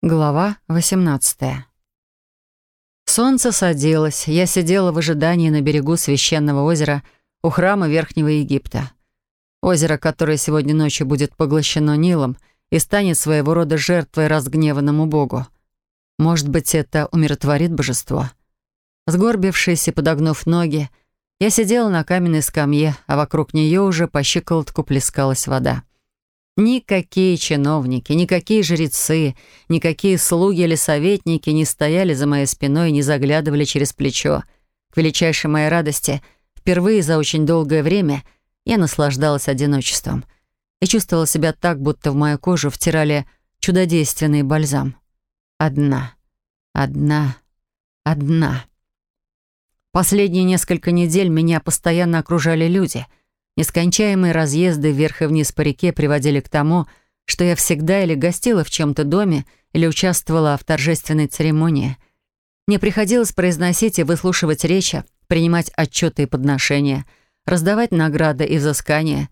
Глава 18 Солнце садилось. Я сидела в ожидании на берегу священного озера у храма Верхнего Египта. Озеро, которое сегодня ночью будет поглощено Нилом и станет своего рода жертвой разгневанному богу. Может быть, это умиротворит божество. Сгорбившись и подогнув ноги, я сидела на каменной скамье, а вокруг нее уже по щиколотку плескалась вода. Никакие чиновники, никакие жрецы, никакие слуги или советники не стояли за моей спиной и не заглядывали через плечо. К величайшей моей радости, впервые за очень долгое время я наслаждалась одиночеством и чувствовала себя так, будто в мою кожу втирали чудодейственный бальзам. Одна, одна, одна. Последние несколько недель меня постоянно окружали люди — Нескончаемые разъезды вверх и вниз по реке приводили к тому, что я всегда или гостила в чем-то доме, или участвовала в торжественной церемонии. Мне приходилось произносить и выслушивать речи, принимать отчеты и подношения, раздавать награды и взыскания,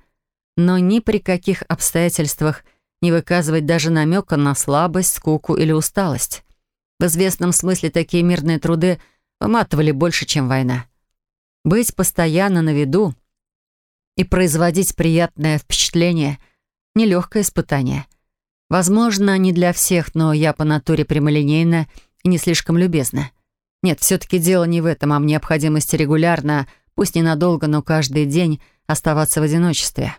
но ни при каких обстоятельствах не выказывать даже намека на слабость, скуку или усталость. В известном смысле такие мирные труды выматывали больше, чем война. Быть постоянно на виду — и производить приятное впечатление — нелегкое испытание. Возможно, не для всех, но я по натуре прямолинейна и не слишком любезна. Нет, все-таки дело не в этом, а в необходимости регулярно, пусть ненадолго, но каждый день оставаться в одиночестве.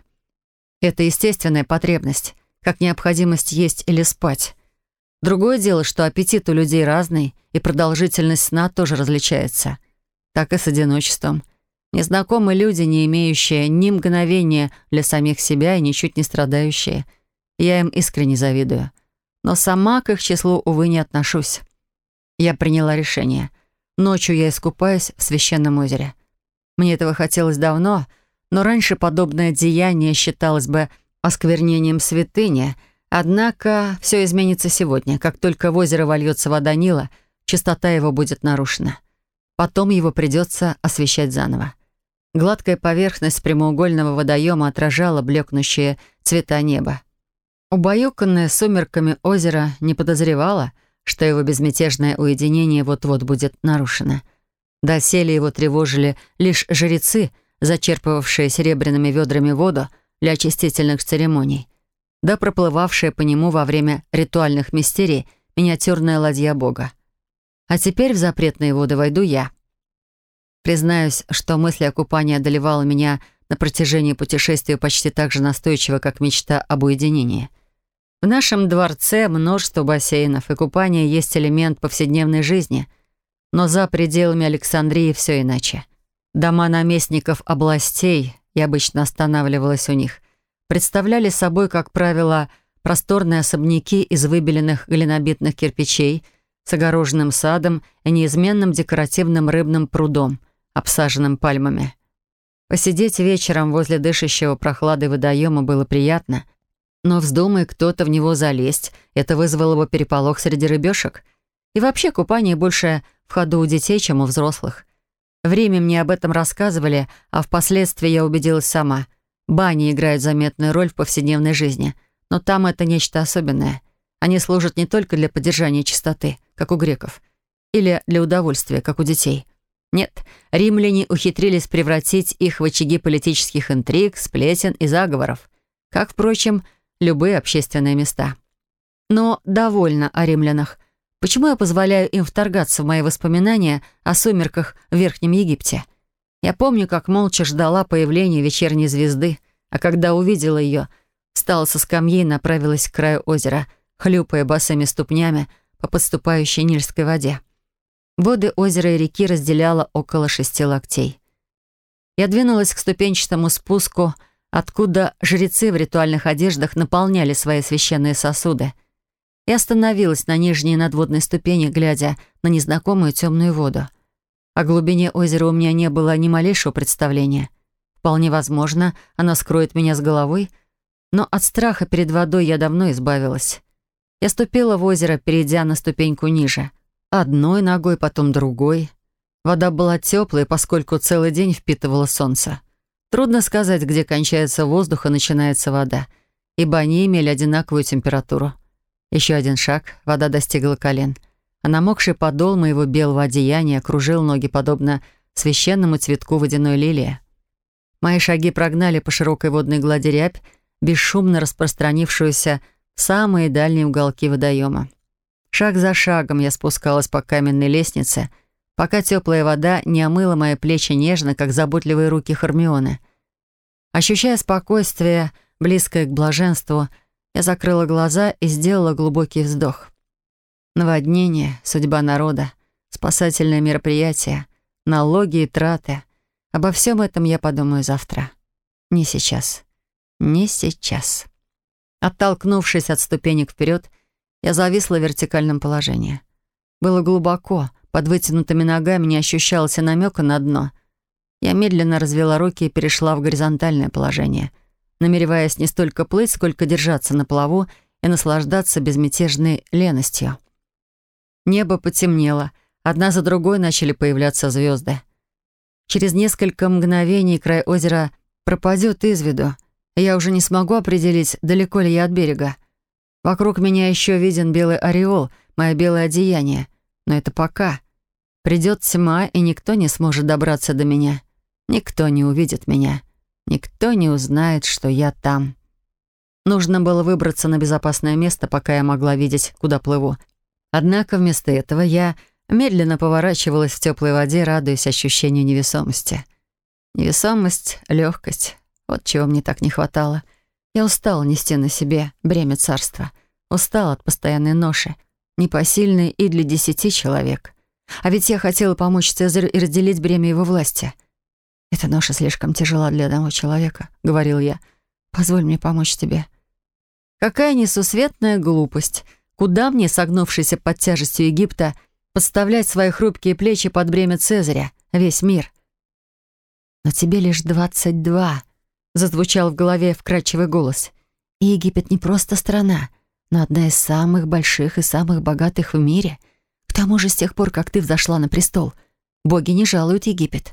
Это естественная потребность, как необходимость есть или спать. Другое дело, что аппетит у людей разный, и продолжительность сна тоже различается. Так и с одиночеством — Незнакомые люди, не имеющие ни мгновения для самих себя и ничуть не страдающие. Я им искренне завидую. Но сама к их числу, увы, не отношусь. Я приняла решение. Ночью я искупаюсь в священном озере. Мне этого хотелось давно, но раньше подобное деяние считалось бы осквернением святыни, однако все изменится сегодня. Как только в озеро вольется вода Нила, чистота его будет нарушена. Потом его придется освещать заново. Гладкая поверхность прямоугольного водоема отражала блекнущие цвета неба. Убаюканное сумерками озеро не подозревало, что его безмятежное уединение вот-вот будет нарушено. Доселе его тревожили лишь жрецы, зачерпывавшие серебряными ведрами воду для очистительных церемоний, да проплывавшая по нему во время ритуальных мистерий миниатюрная ладья бога. А теперь в запретные воды войду я — Признаюсь, что мысль о купании одолевала меня на протяжении путешествия почти так же настойчиво, как мечта об уединении. В нашем дворце множество бассейнов, и купание есть элемент повседневной жизни. Но за пределами Александрии все иначе. Дома наместников областей, я обычно останавливалась у них, представляли собой, как правило, просторные особняки из выбеленных глинобитных кирпичей с огороженным садом и неизменным декоративным рыбным прудом, обсаженным пальмами. Посидеть вечером возле дышащего прохлады водоема было приятно, но вздумай кто-то в него залезть, это вызвало бы переполох среди рыбешек. И вообще купание больше в ходу у детей, чем у взрослых. В Риме мне об этом рассказывали, а впоследствии я убедилась сама. Бани играют заметную роль в повседневной жизни, но там это нечто особенное. Они служат не только для поддержания чистоты, как у греков, или для удовольствия, как у детей – нет, римляне ухитрились превратить их в очаги политических интриг, сплетен и заговоров, как, впрочем, любые общественные места. Но довольно о римлянах. Почему я позволяю им вторгаться в мои воспоминания о сумерках в Верхнем Египте? Я помню, как молча ждала появления вечерней звезды, а когда увидела ее, встала со скамьи и направилась к краю озера, хлюпая босыми ступнями по подступающей нильской воде. Воды озера и реки разделяло около шести локтей. Я двинулась к ступенчатому спуску, откуда жрецы в ритуальных одеждах наполняли свои священные сосуды, и остановилась на нижней надводной ступени, глядя на незнакомую темную воду. О глубине озера у меня не было ни малейшего представления. Вполне возможно, она скроет меня с головой, но от страха перед водой я давно избавилась. Я ступила в озеро, перейдя на ступеньку ниже — Одной ногой, потом другой. Вода была теплой, поскольку целый день впитывала солнце. Трудно сказать, где кончается воздух и начинается вода, ибо они имели одинаковую температуру. Еще один шаг, вода достигла колен, а намокший подол моего белого одеяния кружил ноги, подобно священному цветку водяной лилии. Мои шаги прогнали по широкой водной глади рябь, бесшумно распространившуюся в самые дальние уголки водоема. Шаг за шагом я спускалась по каменной лестнице, пока теплая вода не омыла мои плечи нежно, как заботливые руки Хармионы. Ощущая спокойствие, близкое к блаженству, я закрыла глаза и сделала глубокий вздох. Наводнение, судьба народа, спасательное мероприятие, налоги и траты. Обо всем этом я подумаю завтра. Не сейчас. Не сейчас. Оттолкнувшись от ступенек вперед, я зависла в вертикальном положении. Было глубоко, под вытянутыми ногами не ощущался намека на дно. Я медленно развела руки и перешла в горизонтальное положение, намереваясь не столько плыть, сколько держаться на плаву и наслаждаться безмятежной леностью. Небо потемнело, одна за другой начали появляться звезды. Через несколько мгновений край озера пропадет из виду, и я уже не смогу определить, далеко ли я от берега. Вокруг меня еще виден белый ореол, мое белое одеяние. Но это пока. Придет тьма, и никто не сможет добраться до меня. Никто не увидит меня. Никто не узнает, что я там. Нужно было выбраться на безопасное место, пока я могла видеть, куда плыву. Однако вместо этого я медленно поворачивалась в теплой воде, радуясь ощущению невесомости. Невесомость, легкость — вот чего мне так не хватало. Я устал нести на себе бремя царства. устал от постоянной ноши, непосильной и для десяти человек. А ведь я хотела помочь Цезарю и разделить бремя его власти. «Эта ноша слишком тяжела для одного человека», — говорил я. «Позволь мне помочь тебе». Какая несусветная глупость! Куда мне, согнувшийся под тяжестью Египта, подставлять свои хрупкие плечи под бремя Цезаря, весь мир? Но тебе лишь двадцать два, зазвучал в голове вкрадчивый голос. И Египет не просто страна, но одна из самых больших и самых богатых в мире. К тому же с тех пор, как ты взошла на престол, боги не жалуют Египет.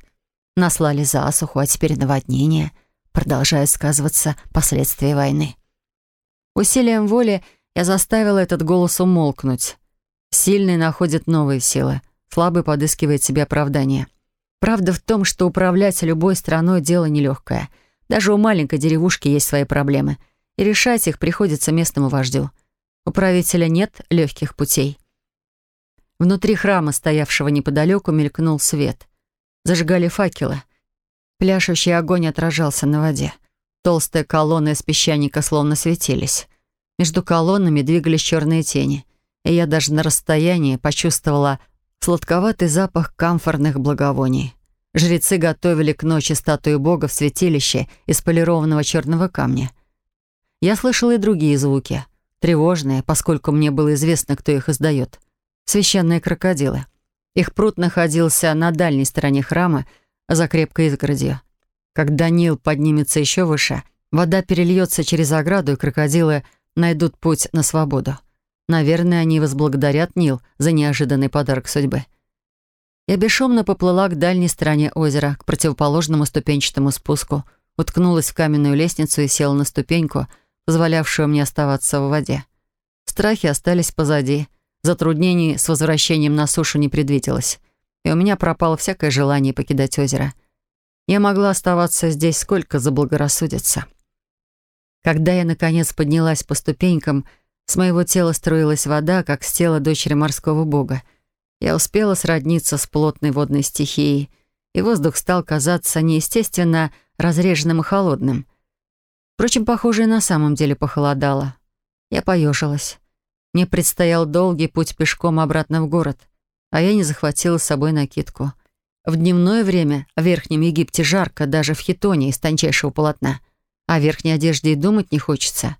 Наслали засуху, а теперь наводнение. Продолжают сказываться последствия войны. Усилием воли я заставила этот голос умолкнуть. Сильный находит новые силы, слабый подыскивает себе оправдание. Правда в том, что управлять любой страной — дело нелегкое — даже у маленькой деревушки есть свои проблемы, и решать их приходится местному вождю. У правителя нет легких путей. Внутри храма, стоявшего неподалеку, мелькнул свет. Зажигали факелы. Пляшущий огонь отражался на воде. Толстые колонны из песчаника словно светились. Между колоннами двигались черные тени, и я даже на расстоянии почувствовала сладковатый запах камфорных благовоний. Жрецы готовили к ночи статую бога в святилище из полированного черного камня. Я слышала и другие звуки, тревожные, поскольку мне было известно, кто их издает. Священные крокодилы. Их пруд находился на дальней стороне храма, за крепкой изгородью. Когда Нил поднимется еще выше, вода перельется через ограду, и крокодилы найдут путь на свободу. Наверное, они возблагодарят Нил за неожиданный подарок судьбы. Я бесшумно поплыла к дальней стороне озера, к противоположному ступенчатому спуску, уткнулась в каменную лестницу и села на ступеньку, позволявшую мне оставаться в воде. Страхи остались позади. Затруднений с возвращением на сушу не предвиделось, и у меня пропало всякое желание покидать озеро. Я могла оставаться здесь сколько заблагорассудится. Когда я, наконец, поднялась по ступенькам, с моего тела струилась вода, как с тела дочери морского бога — я успела сродниться с плотной водной стихией, и воздух стал казаться неестественно разреженным и холодным. Впрочем, похоже, и на самом деле похолодало. Я поежилась. Мне предстоял долгий путь пешком обратно в город, а я не захватила с собой накидку. В дневное время в Верхнем Египте жарко, даже в хитоне из тончайшего полотна. А о верхней одежде и думать не хочется.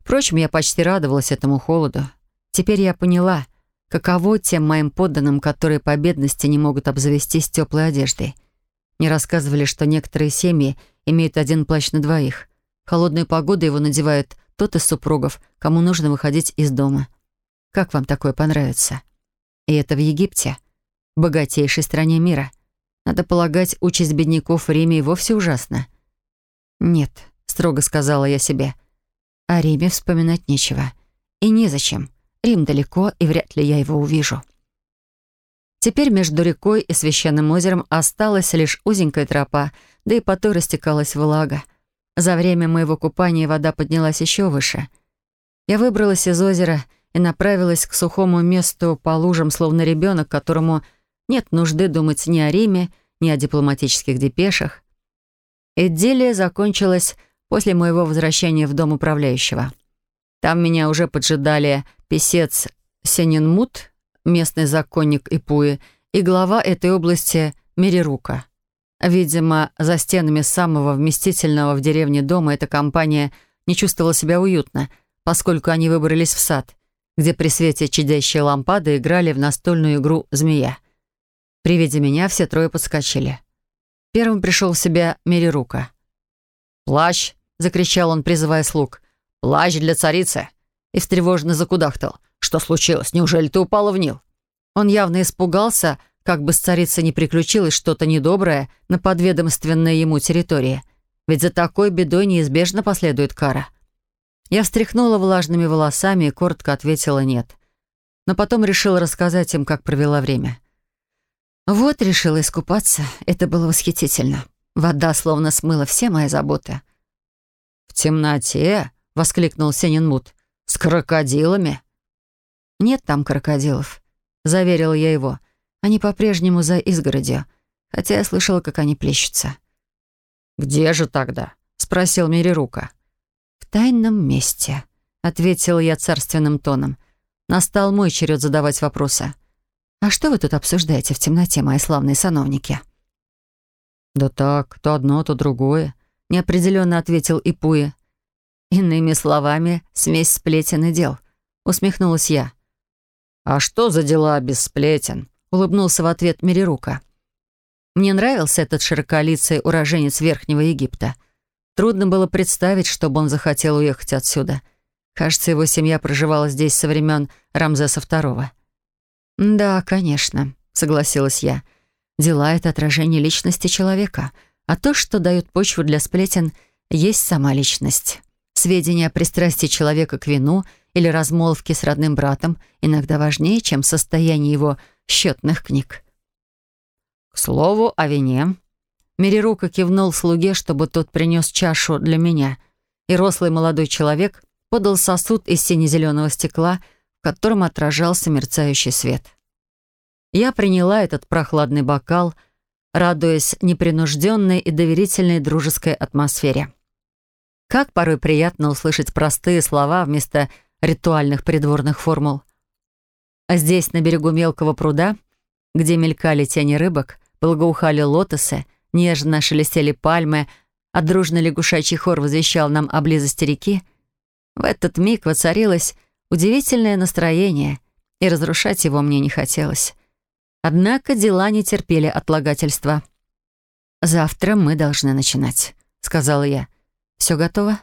Впрочем, я почти радовалась этому холоду. Теперь я поняла — Каково тем моим подданным, которые по бедности не могут обзавестись теплой одеждой? Не рассказывали, что некоторые семьи имеют один плащ на двоих. В холодную погоду его надевает тот из супругов, кому нужно выходить из дома. Как вам такое понравится? И это в Египте, богатейшей стране мира. Надо полагать, участь бедняков в Риме и вовсе ужасна. «Нет», — строго сказала я себе, — «о Риме вспоминать нечего. И незачем. Рим далеко, и вряд ли я его увижу. Теперь между рекой и священным озером осталась лишь узенькая тропа, да и по той растекалась влага. За время моего купания вода поднялась еще выше. Я выбралась из озера и направилась к сухому месту по лужам, словно ребенок, которому нет нужды думать ни о Риме, ни о дипломатических депешах. Идиллия закончилась после моего возвращения в дом управляющего. Там меня уже поджидали писец Сенинмут, местный законник Ипуи, и глава этой области Мерирука. Видимо, за стенами самого вместительного в деревне дома эта компания не чувствовала себя уютно, поскольку они выбрались в сад, где при свете чадящей лампады играли в настольную игру «Змея». При виде меня все трое подскочили. Первым пришел в себя Мерирука. «Плащ!» — закричал он, призывая слуг. «Плащ для царицы!» и встревоженно закудахтал. «Что случилось? Неужели ты упала в Нил?» Он явно испугался, как бы с царицей не приключилось что-то недоброе на подведомственной ему территории. Ведь за такой бедой неизбежно последует кара. Я встряхнула влажными волосами и коротко ответила «нет». Но потом решила рассказать им, как провела время. Вот решила искупаться. Это было восхитительно. Вода словно смыла все мои заботы. «В темноте?» — воскликнул Сенин Мут. «С крокодилами?» «Нет там крокодилов», — заверила я его. «Они по-прежнему за изгородью, хотя я слышала, как они плещутся». «Где же тогда?» — спросил Мирирука. «В тайном месте», — ответила я царственным тоном. Настал мой черед задавать вопросы. «А что вы тут обсуждаете в темноте, мои славные сановники?» «Да так, то одно, то другое», — неопределенно ответил Ипуя. Иными словами, смесь сплетен и дел. Усмехнулась я. «А что за дела без сплетен?» Улыбнулся в ответ Мерирука. Мне нравился этот широколицый уроженец Верхнего Египта. Трудно было представить, чтобы он захотел уехать отсюда. Кажется, его семья проживала здесь со времен Рамзеса II. «Да, конечно», — согласилась я. «Дела — это отражение личности человека, а то, что дает почву для сплетен, есть сама личность». Сведения о пристрастии человека к вину или размолвке с родным братом иногда важнее, чем состояние его счетных книг. «К слову о вине». Мерирука кивнул слуге, чтобы тот принес чашу для меня, и рослый молодой человек подал сосуд из сине-зеленого стекла, в котором отражался мерцающий свет. Я приняла этот прохладный бокал, радуясь непринужденной и доверительной дружеской атмосфере. Как порой приятно услышать простые слова вместо ритуальных придворных формул. А здесь, на берегу мелкого пруда, где мелькали тени рыбок, благоухали лотосы, нежно шелестели пальмы, а дружный лягушачий хор возвещал нам о близости реки, в этот миг воцарилось удивительное настроение, и разрушать его мне не хотелось. Однако дела не терпели отлагательства. «Завтра мы должны начинать», — сказала я. Все готово?»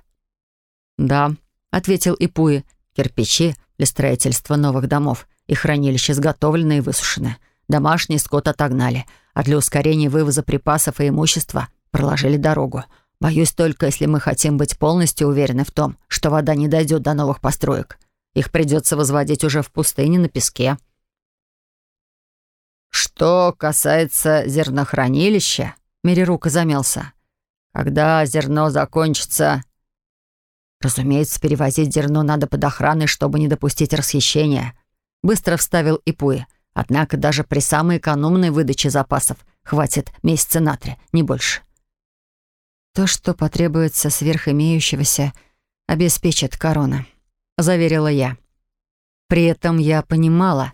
«Да», — ответил Ипуи. «Кирпичи для строительства новых домов и хранилища изготовлены и высушены. Домашний скот отогнали, а для ускорения вывоза припасов и имущества проложили дорогу. Боюсь только, если мы хотим быть полностью уверены в том, что вода не дойдет до новых построек. Их придется возводить уже в пустыне на песке». «Что касается зернохранилища...» Мерирука замялся. Когда зерно закончится... Разумеется, перевозить зерно надо под охраной, чтобы не допустить расхищения. Быстро вставил Ипуи. Однако даже при самой экономной выдаче запасов хватит месяца на три, не больше. То, что потребуется сверх имеющегося, обеспечит корона, заверила я. При этом я понимала,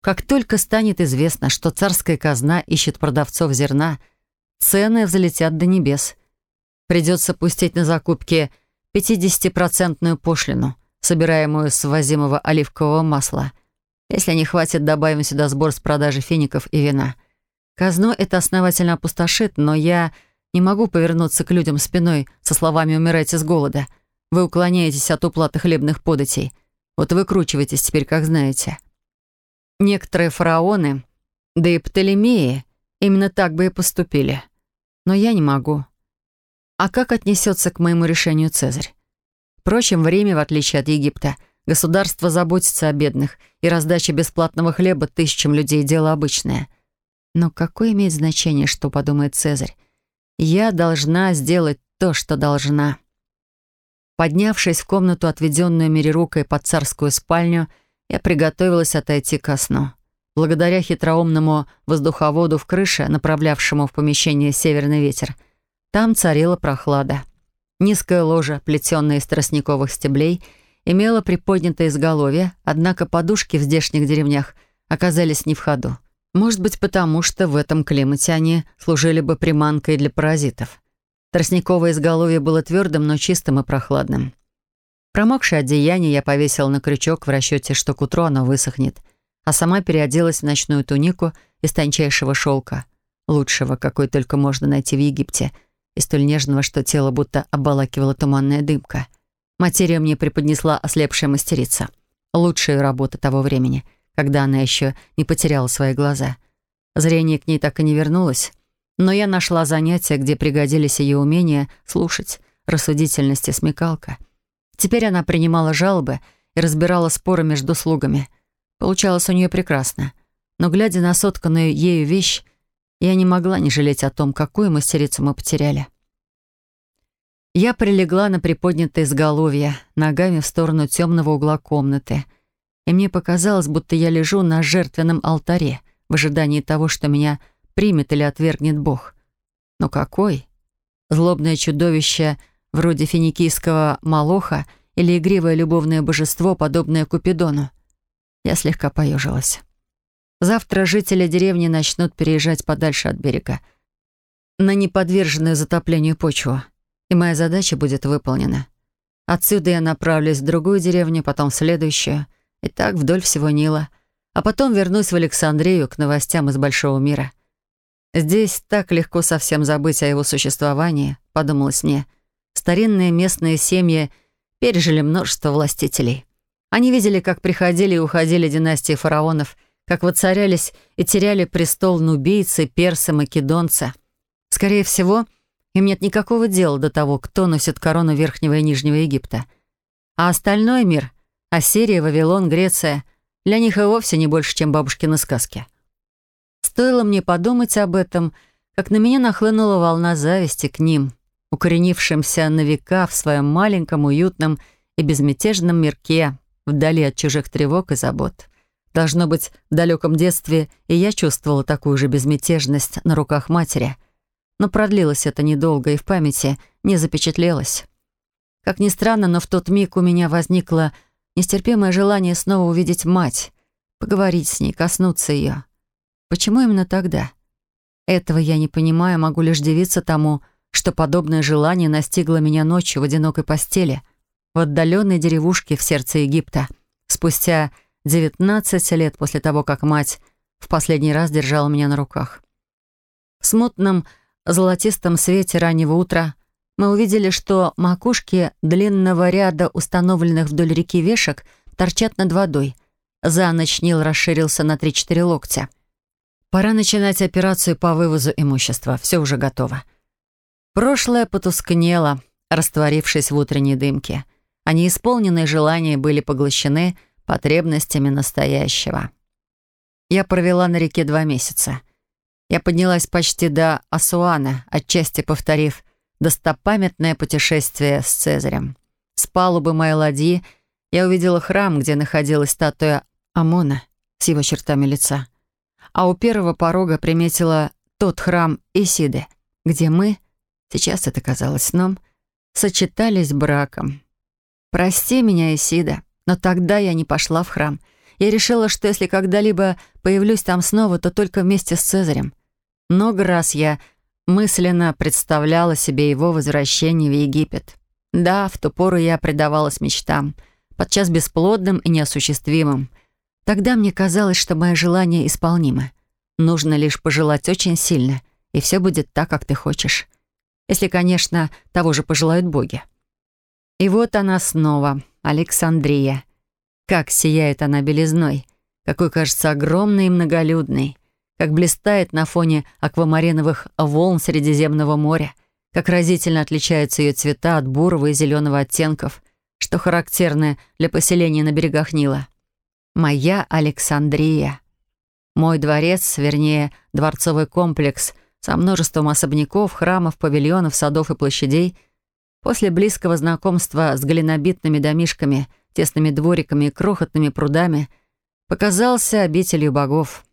как только станет известно, что царская казна ищет продавцов зерна, цены взлетят до небес. Придется пустить на закупки 50-процентную пошлину, собираемую с ввозимого оливкового масла. Если не хватит, добавим сюда сбор с продажи фиников и вина. Казно это основательно опустошит, но я не могу повернуться к людям спиной со словами «умирайте с голода». Вы уклоняетесь от уплаты хлебных податей. Вот выкручивайтесь теперь, как знаете. Некоторые фараоны, да и Птолемеи, именно так бы и поступили. Но я не могу. А как отнесется к моему решению Цезарь? Впрочем, в Риме, в отличие от Египта, государство заботится о бедных, и раздача бесплатного хлеба тысячам людей — дело обычное. Но какое имеет значение, что подумает Цезарь? Я должна сделать то, что должна. Поднявшись в комнату, отведенную Мерирукой под царскую спальню, я приготовилась отойти ко сну. Благодаря хитроумному воздуховоду в крыше, направлявшему в помещение северный ветер, — там царила прохлада. Низкая ложа, плетенная из тростниковых стеблей, имела приподнятое изголовье, однако подушки в здешних деревнях оказались не в ходу. Может быть, потому что в этом климате они служили бы приманкой для паразитов. Тростниковое изголовье было твердым, но чистым и прохладным. Промокшее одеяние я повесил на крючок в расчете, что к утру оно высохнет, а сама переоделась в ночную тунику из тончайшего шелка, лучшего, какой только можно найти в Египте — и столь нежного, что тело будто обволакивала туманная дымка. Материю мне преподнесла ослепшая мастерица. Лучшая работа того времени, когда она еще не потеряла свои глаза. Зрение к ней так и не вернулось, но я нашла занятия, где пригодились ее умения слушать, рассудительность и смекалка. Теперь она принимала жалобы и разбирала споры между слугами. Получалось у нее прекрасно. Но, глядя на сотканную ею вещь, я не могла не жалеть о том, какую мастерицу мы потеряли. Я прилегла на приподнятое изголовье, ногами в сторону темного угла комнаты, и мне показалось, будто я лежу на жертвенном алтаре в ожидании того, что меня примет или отвергнет Бог. Но какой? Злобное чудовище вроде финикийского Малоха или игривое любовное божество, подобное Купидону. Я слегка поежилась. Завтра жители деревни начнут переезжать подальше от берега, на неподверженную затоплению почву, и моя задача будет выполнена. Отсюда я направлюсь в другую деревню, потом в следующую, и так вдоль всего Нила, а потом вернусь в Александрию к новостям из Большого мира. Здесь так легко совсем забыть о его существовании, подумалось мне. Старинные местные семьи пережили множество властителей. Они видели, как приходили и уходили династии фараонов — как воцарялись и теряли престол нубийцы, персы, македонцы. Скорее всего, им нет никакого дела до того, кто носит корону Верхнего и Нижнего Египта. А остальной мир — Ассирия, Вавилон, Греция — для них и вовсе не больше, чем бабушкины сказки. Стоило мне подумать об этом, как на меня нахлынула волна зависти к ним, укоренившимся на века в своем маленьком, уютном и безмятежном мирке, вдали от чужих тревог и забот. Должно быть, в далеком детстве и я чувствовала такую же безмятежность на руках матери. Но продлилось это недолго и в памяти не запечатлелось. Как ни странно, но в тот миг у меня возникло нестерпимое желание снова увидеть мать, поговорить с ней, коснуться ее. Почему именно тогда? Этого я не понимаю, могу лишь дивиться тому, что подобное желание настигло меня ночью в одинокой постели, в отдаленной деревушке в сердце Египта, спустя 19 лет после того, как мать в последний раз держала меня на руках. В смутном золотистом свете раннего утра мы увидели, что макушки длинного ряда установленных вдоль реки вешек торчат над водой. За ночь Нил расширился на 3-4 локтя. Пора начинать операцию по вывозу имущества. Все уже готово. Прошлое потускнело, растворившись в утренней дымке, а неисполненные желания были поглощены — потребностями настоящего. Я провела на реке два месяца. Я поднялась почти до Асуана, отчасти повторив достопамятное путешествие с Цезарем. С палубы моей ладьи я увидела храм, где находилась статуя Амона с его чертами лица. А у первого порога приметила тот храм Исиды, где мы, сейчас это казалось сном, сочетались браком. «Прости меня, Исида», но тогда я не пошла в храм. Я решила, что если когда-либо появлюсь там снова, то только вместе с Цезарем. Много раз я мысленно представляла себе его возвращение в Египет. Да, в ту пору я предавалась мечтам, подчас бесплодным и неосуществимым. Тогда мне казалось, что мое желание исполнимо. Нужно лишь пожелать очень сильно, и все будет так, как ты хочешь. Если, конечно, того же пожелают боги. И вот она снова — Александрия. Как сияет она белизной, какой кажется огромной и многолюдной, как блистает на фоне аквамариновых волн Средиземного моря, как разительно отличаются ее цвета от бурого и зеленого оттенков, что характерны для поселения на берегах Нила. Моя Александрия. Мой дворец, вернее, дворцовый комплекс со множеством особняков, храмов, павильонов, садов и площадей — После близкого знакомства с голенобитными домишками, тесными двориками и крохотными прудами показался обителью богов.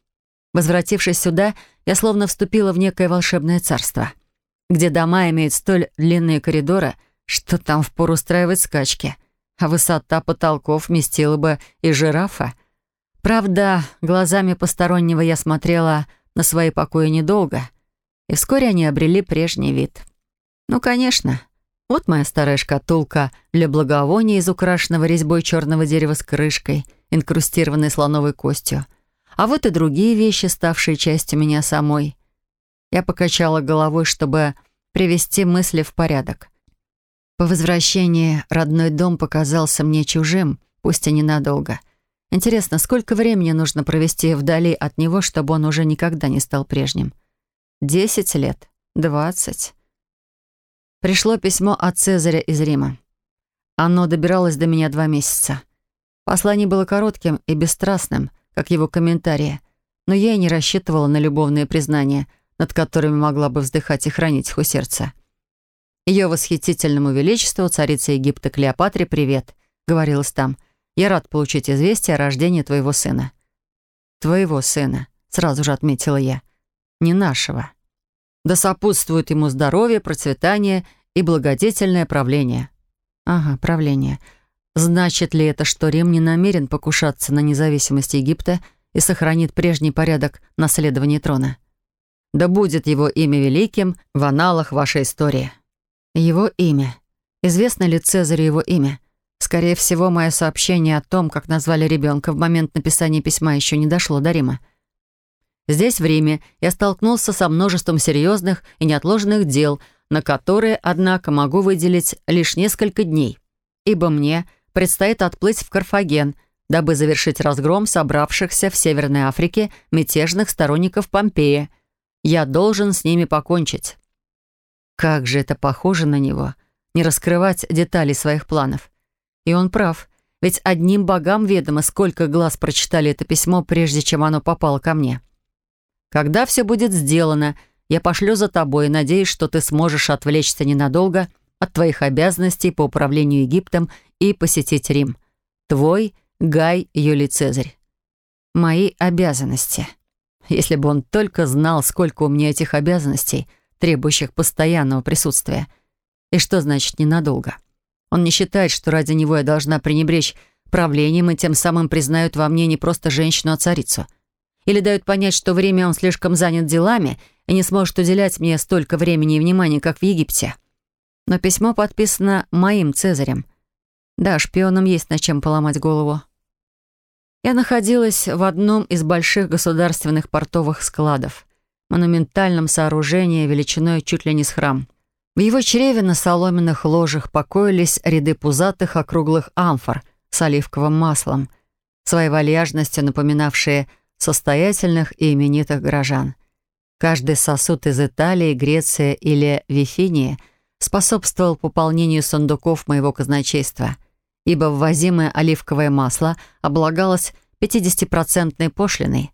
Возвратившись сюда, я словно вступила в некое волшебное царство, где дома имеют столь длинные коридоры, что там впору устраивать скачки, а высота потолков вместила бы и жирафа. Правда, глазами постороннего я смотрела на свои покои недолго, и вскоре они обрели прежний вид. Ну, конечно, вот моя старая шкатулка для благовония из украшенного резьбой черного дерева с крышкой, инкрустированной слоновой костью. А вот и другие вещи, ставшие частью меня самой. Я покачала головой, чтобы привести мысли в порядок. По возвращении родной дом показался мне чужим, пусть и ненадолго. Интересно, сколько времени нужно провести вдали от него, чтобы он уже никогда не стал прежним? Десять лет? Двадцать? Пришло письмо от Цезаря из Рима. Оно добиралось до меня два месяца. Послание было коротким и бесстрастным, как его комментарии, но я и не рассчитывала на любовные признания, над которыми могла бы вздыхать и хранить их у сердца. «Ее восхитительному величеству, царице Египта Клеопатре, привет», — говорилось там. «Я рад получить известие о рождении твоего сына». «Твоего сына», — сразу же отметила я. «Не нашего». «Да сопутствует ему здоровье, процветание и благодетельное правление. Ага, правление. Значит ли это, что Рим не намерен покушаться на независимость Египта и сохранит прежний порядок наследования трона? Да будет его имя великим в аналах вашей истории. Его имя. Известно ли Цезарю его имя? Скорее всего, мое сообщение о том, как назвали ребенка в момент написания письма, еще не дошло до Рима. Здесь, в Риме, я столкнулся со множеством серьезных и неотложных дел – на которые, однако, могу выделить лишь несколько дней, ибо мне предстоит отплыть в Карфаген, дабы завершить разгром собравшихся в Северной Африке мятежных сторонников Помпея. Я должен с ними покончить. Как же это похоже на него, не раскрывать детали своих планов. И он прав, ведь одним богам ведомо, сколько глаз прочитали это письмо, прежде чем оно попало ко мне. Когда все будет сделано — я пошлю за тобой, и надеюсь, что ты сможешь отвлечься ненадолго от твоих обязанностей по управлению Египтом и посетить Рим. Твой Гай Юлий Цезарь. Мои обязанности. Если бы он только знал, сколько у меня этих обязанностей, требующих постоянного присутствия. И что значит ненадолго? Он не считает, что ради него я должна пренебречь правлением и тем самым признают во мне не просто женщину, а царицу. Или дают понять, что время он слишком занят делами — и не сможет уделять мне столько времени и внимания, как в Египте. Но письмо подписано моим Цезарем. Да, шпионам есть над чем поломать голову. Я находилась в одном из больших государственных портовых складов, монументальном сооружении величиной чуть ли не с храм. В его чреве на соломенных ложах покоились ряды пузатых округлых амфор с оливковым маслом, своей вальяжностью напоминавшие состоятельных и именитых горожан — Каждый сосуд из Италии, Греции или Вифинии способствовал пополнению сундуков моего казначейства, ибо ввозимое оливковое масло облагалось 50-процентной пошлиной,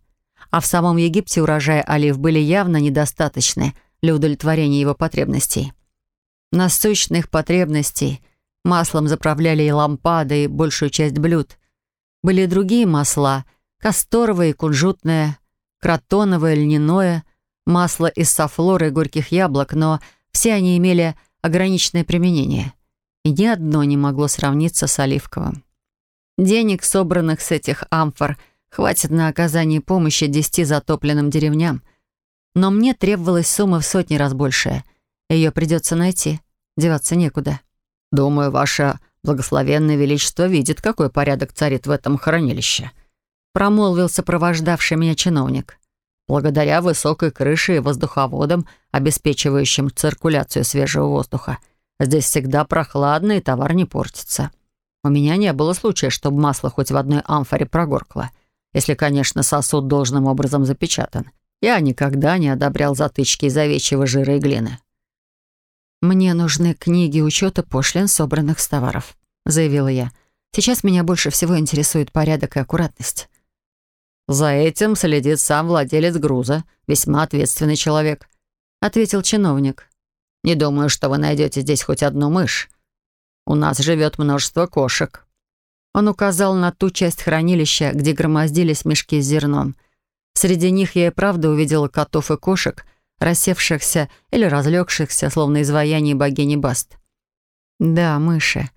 а в самом Египте урожаи олив были явно недостаточны для удовлетворения его потребностей. Насущных потребностей маслом заправляли и лампады, и большую часть блюд. Были другие масла — касторовое и кунжутное, кротоновое, льняное — масло из софлоры и горьких яблок, но все они имели ограниченное применение. И ни одно не могло сравниться с оливковым. Денег, собранных с этих амфор, хватит на оказание помощи десяти затопленным деревням. Но мне требовалась сумма в сотни раз большая. Ее придется найти. Деваться некуда. «Думаю, ваше благословенное величество видит, какой порядок царит в этом хранилище», промолвил сопровождавший меня чиновник благодаря высокой крыше и воздуховодам, обеспечивающим циркуляцию свежего воздуха. Здесь всегда прохладно, и товар не портится. У меня не было случая, чтобы масло хоть в одной амфоре прогоркло, если, конечно, сосуд должным образом запечатан. Я никогда не одобрял затычки из овечьего жира и глины. «Мне нужны книги учета пошлин, собранных с товаров», — заявила я. «Сейчас меня больше всего интересует порядок и аккуратность». «За этим следит сам владелец груза, весьма ответственный человек», — ответил чиновник. «Не думаю, что вы найдете здесь хоть одну мышь. У нас живет множество кошек». Он указал на ту часть хранилища, где громоздились мешки с зерном. Среди них я и правда увидела котов и кошек, рассевшихся или разлегшихся, словно изваяние богини Баст. «Да, мыши».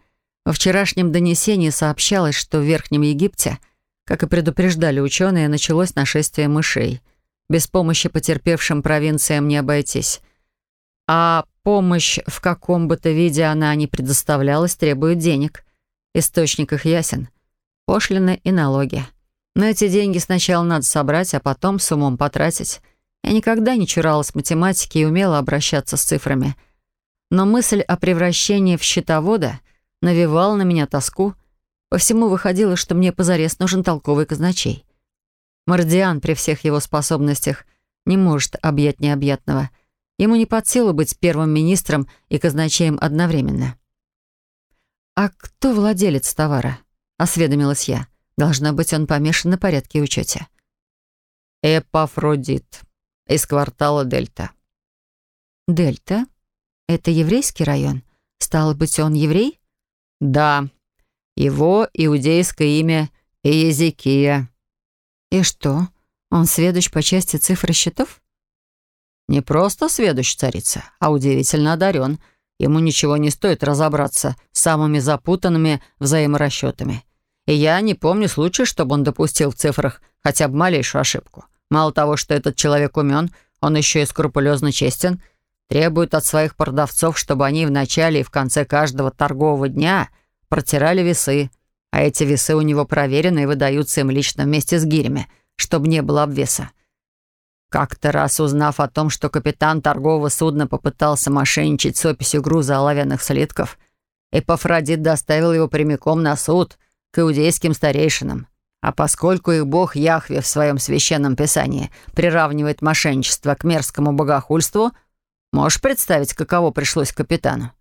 Во вчерашнем донесении сообщалось, что в Верхнем Египте как и предупреждали ученые, началось нашествие мышей. Без помощи потерпевшим провинциям не обойтись. А помощь в каком бы то виде она ни предоставлялась, требует денег. Источник их ясен. Пошлины и налоги. Но эти деньги сначала надо собрать, а потом с умом потратить. Я никогда не чуралась математики и умела обращаться с цифрами. Но мысль о превращении в счетовода навевала на меня тоску — по всему выходило, что мне позарез нужен толковый казначей. Мардиан при всех его способностях не может объять необъятного. Ему не под силу быть первым министром и казначеем одновременно. «А кто владелец товара?» — осведомилась я. «Должно быть, он помешан на порядке и учете». «Эпафродит из квартала Дельта». «Дельта? Это еврейский район? Стало быть, он еврей?» «Да», его иудейское имя Иезекия». «И что, он сведущ по части цифры счетов?» «Не просто сведущ, царица, а удивительно одарен. Ему ничего не стоит разобраться с самыми запутанными взаиморасчетами. И я не помню случая, чтобы он допустил в цифрах хотя бы малейшую ошибку. Мало того, что этот человек умен, он еще и скрупулезно честен, требует от своих продавцов, чтобы они в начале и в конце каждого торгового дня – протирали весы, а эти весы у него проверены и выдаются им лично вместе с гирями, чтобы не было обвеса. Как-то раз узнав о том, что капитан торгового судна попытался мошенничать с описью груза оловянных слитков, Эпофродит доставил его прямиком на суд к иудейским старейшинам. А поскольку их бог Яхве в своем священном писании приравнивает мошенничество к мерзкому богохульству, можешь представить, каково пришлось капитану?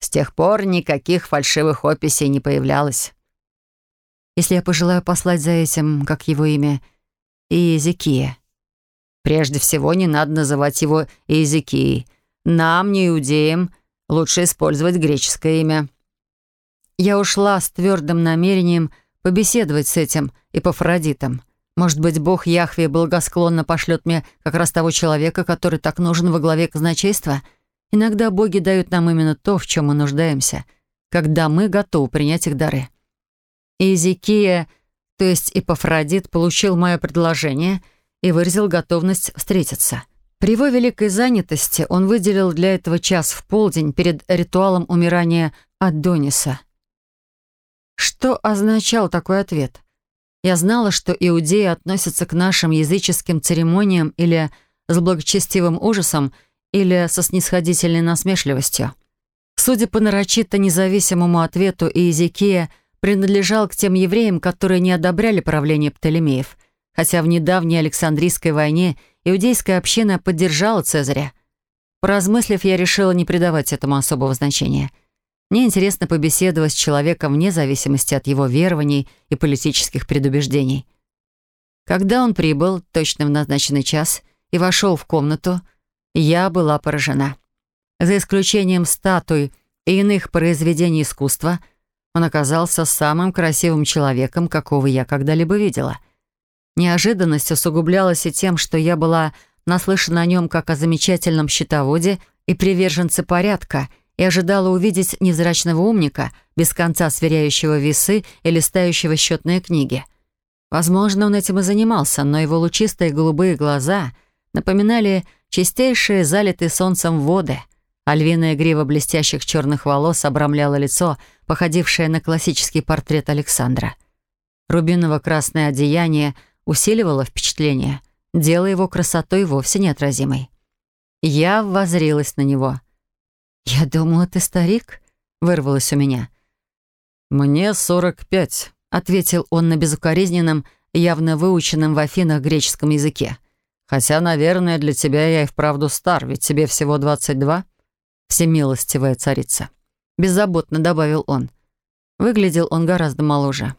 С тех пор никаких фальшивых описей не появлялось. Если я пожелаю послать за этим, как его имя, Иезекия. Прежде всего, не надо называть его Иезекией. Нам, не иудеям, лучше использовать греческое имя. Я ушла с твердым намерением побеседовать с этим Ипофродитом. Может быть, бог Яхве благосклонно пошлет мне как раз того человека, который так нужен во главе казначейства — Иногда боги дают нам именно то, в чем мы нуждаемся, когда мы готовы принять их дары. Изикия, то есть Ипофродит, получил мое предложение и выразил готовность встретиться. При его великой занятости он выделил для этого час в полдень перед ритуалом умирания Адониса. Что означал такой ответ? Я знала, что иудеи относятся к нашим языческим церемониям или с благочестивым ужасом – или со снисходительной насмешливостью. Судя по нарочито независимому ответу, Иезекия принадлежал к тем евреям, которые не одобряли правление Птолемеев, хотя в недавней Александрийской войне иудейская община поддержала Цезаря. Поразмыслив, я решила не придавать этому особого значения. Мне интересно побеседовать с человеком вне зависимости от его верований и политических предубеждений. Когда он прибыл, точно в назначенный час, и вошел в комнату — я была поражена. За исключением статуй и иных произведений искусства, он оказался самым красивым человеком, какого я когда-либо видела. Неожиданность усугублялась и тем, что я была наслышана о нем как о замечательном счетоводе и приверженце порядка — и ожидала увидеть невзрачного умника, без конца сверяющего весы и листающего счетные книги. Возможно, он этим и занимался, но его лучистые голубые глаза напоминали чистейшие, залитые солнцем воды. Альвина игриво блестящих черных волос обрамляла лицо, походившее на классический портрет Александра. Рубиново-красное одеяние усиливало впечатление, делая его красотой вовсе неотразимой. Я возрилась на него. «Я думала, ты старик?» — вырвалось у меня. «Мне сорок пять», — ответил он на безукоризненном, явно выученном в Афинах греческом языке. Хотя, наверное, для тебя я и вправду стар, ведь тебе всего 22, всемилостивая царица. Беззаботно добавил он. Выглядел он гораздо моложе.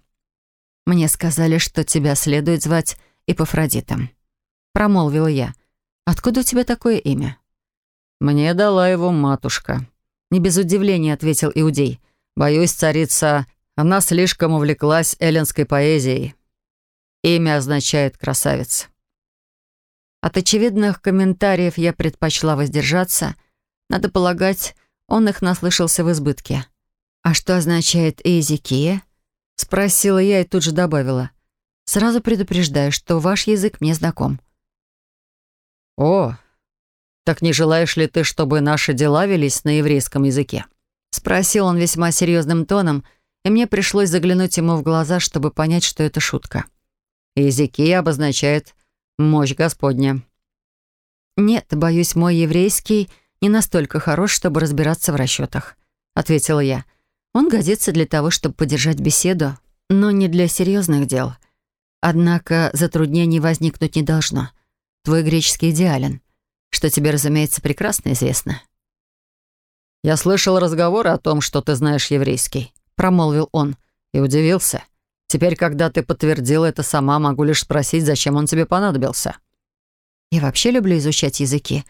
«Мне сказали, что тебя следует звать Ипофродитом», — промолвила я. «Откуда у тебя такое имя?» «Мне дала его матушка», — не без удивления ответил Иудей. «Боюсь, царица, она слишком увлеклась эллинской поэзией. Имя означает «красавец». От очевидных комментариев я предпочла воздержаться. Надо полагать, он их наслышался в избытке. «А что означает «эзикия»?» — спросила я и тут же добавила. «Сразу предупреждаю, что ваш язык мне знаком». «О, так не желаешь ли ты, чтобы наши дела велись на еврейском языке?» — спросил он весьма серьезным тоном, и мне пришлось заглянуть ему в глаза, чтобы понять, что это шутка. «Языки» обозначает мощь Господня. «Нет, боюсь, мой еврейский не настолько хорош, чтобы разбираться в расчетах», — ответила я. «Он годится для того, чтобы поддержать беседу, но не для серьезных дел. Однако затруднений возникнуть не должно. Твой греческий идеален, что тебе, разумеется, прекрасно известно». «Я слышал разговоры о том, что ты знаешь еврейский», — промолвил он, и удивился. Теперь, когда ты подтвердила это сама, могу лишь спросить, зачем он тебе понадобился». «Я вообще люблю изучать языки.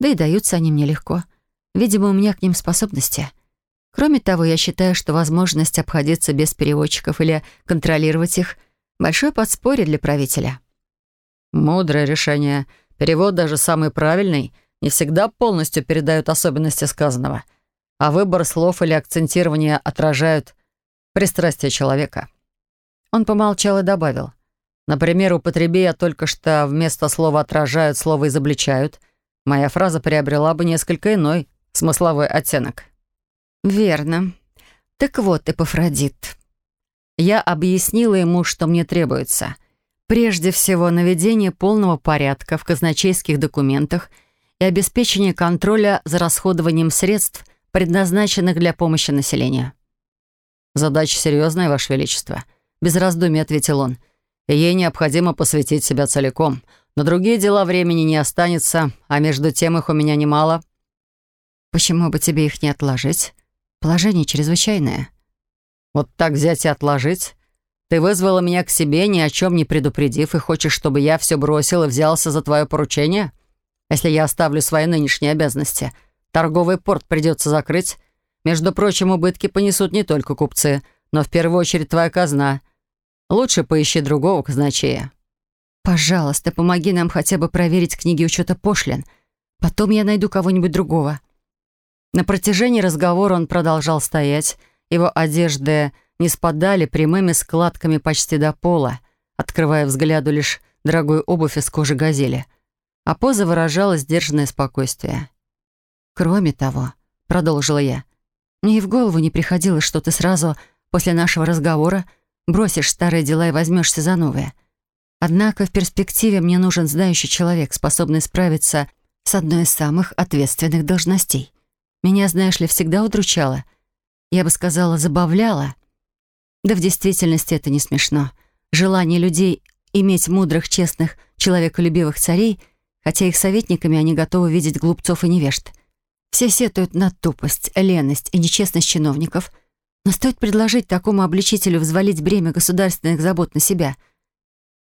Да и даются они мне легко. Видимо, у меня к ним способности. Кроме того, я считаю, что возможность обходиться без переводчиков или контролировать их — большое подспорье для правителя». «Мудрое решение. Перевод, даже самый правильный, не всегда полностью передает особенности сказанного, а выбор слов или акцентирование отражают пристрастие человека». Он помолчал и добавил. Например, у потребия только что вместо слова «отражают» слово «изобличают». Моя фраза приобрела бы несколько иной смысловой оттенок. «Верно. Так вот, Эпофродит». Я объяснила ему, что мне требуется. Прежде всего, наведение полного порядка в казначейских документах и обеспечение контроля за расходованием средств, предназначенных для помощи населению. «Задача серьезная, Ваше Величество», без раздумий ответил он. «Ей необходимо посвятить себя целиком. На другие дела времени не останется, а между тем их у меня немало». «Почему бы тебе их не отложить? Положение чрезвычайное». «Вот так взять и отложить? Ты вызвала меня к себе, ни о чем не предупредив, и хочешь, чтобы я все бросил и взялся за твое поручение? Если я оставлю свои нынешние обязанности, торговый порт придется закрыть. Между прочим, убытки понесут не только купцы, но в первую очередь твоя казна». Лучше поищи другого казначея». «Пожалуйста, помоги нам хотя бы проверить книги учета пошлин. Потом я найду кого-нибудь другого». На протяжении разговора он продолжал стоять. Его одежды не спадали прямыми складками почти до пола, открывая взгляду лишь дорогую обувь из кожи газели. А поза выражала сдержанное спокойствие. «Кроме того», — продолжила я, — «мне и в голову не приходилось что ты сразу после нашего разговора Бросишь старые дела и возьмешься за новые. Однако в перспективе мне нужен знающий человек, способный справиться с одной из самых ответственных должностей. Меня, знаешь ли, всегда удручало. Я бы сказала, забавляло. Да в действительности это не смешно. Желание людей иметь мудрых, честных, человеколюбивых царей, хотя их советниками они готовы видеть глупцов и невежд. Все сетуют на тупость, леность и нечестность чиновников — но стоит предложить такому обличителю взвалить бремя государственных забот на себя,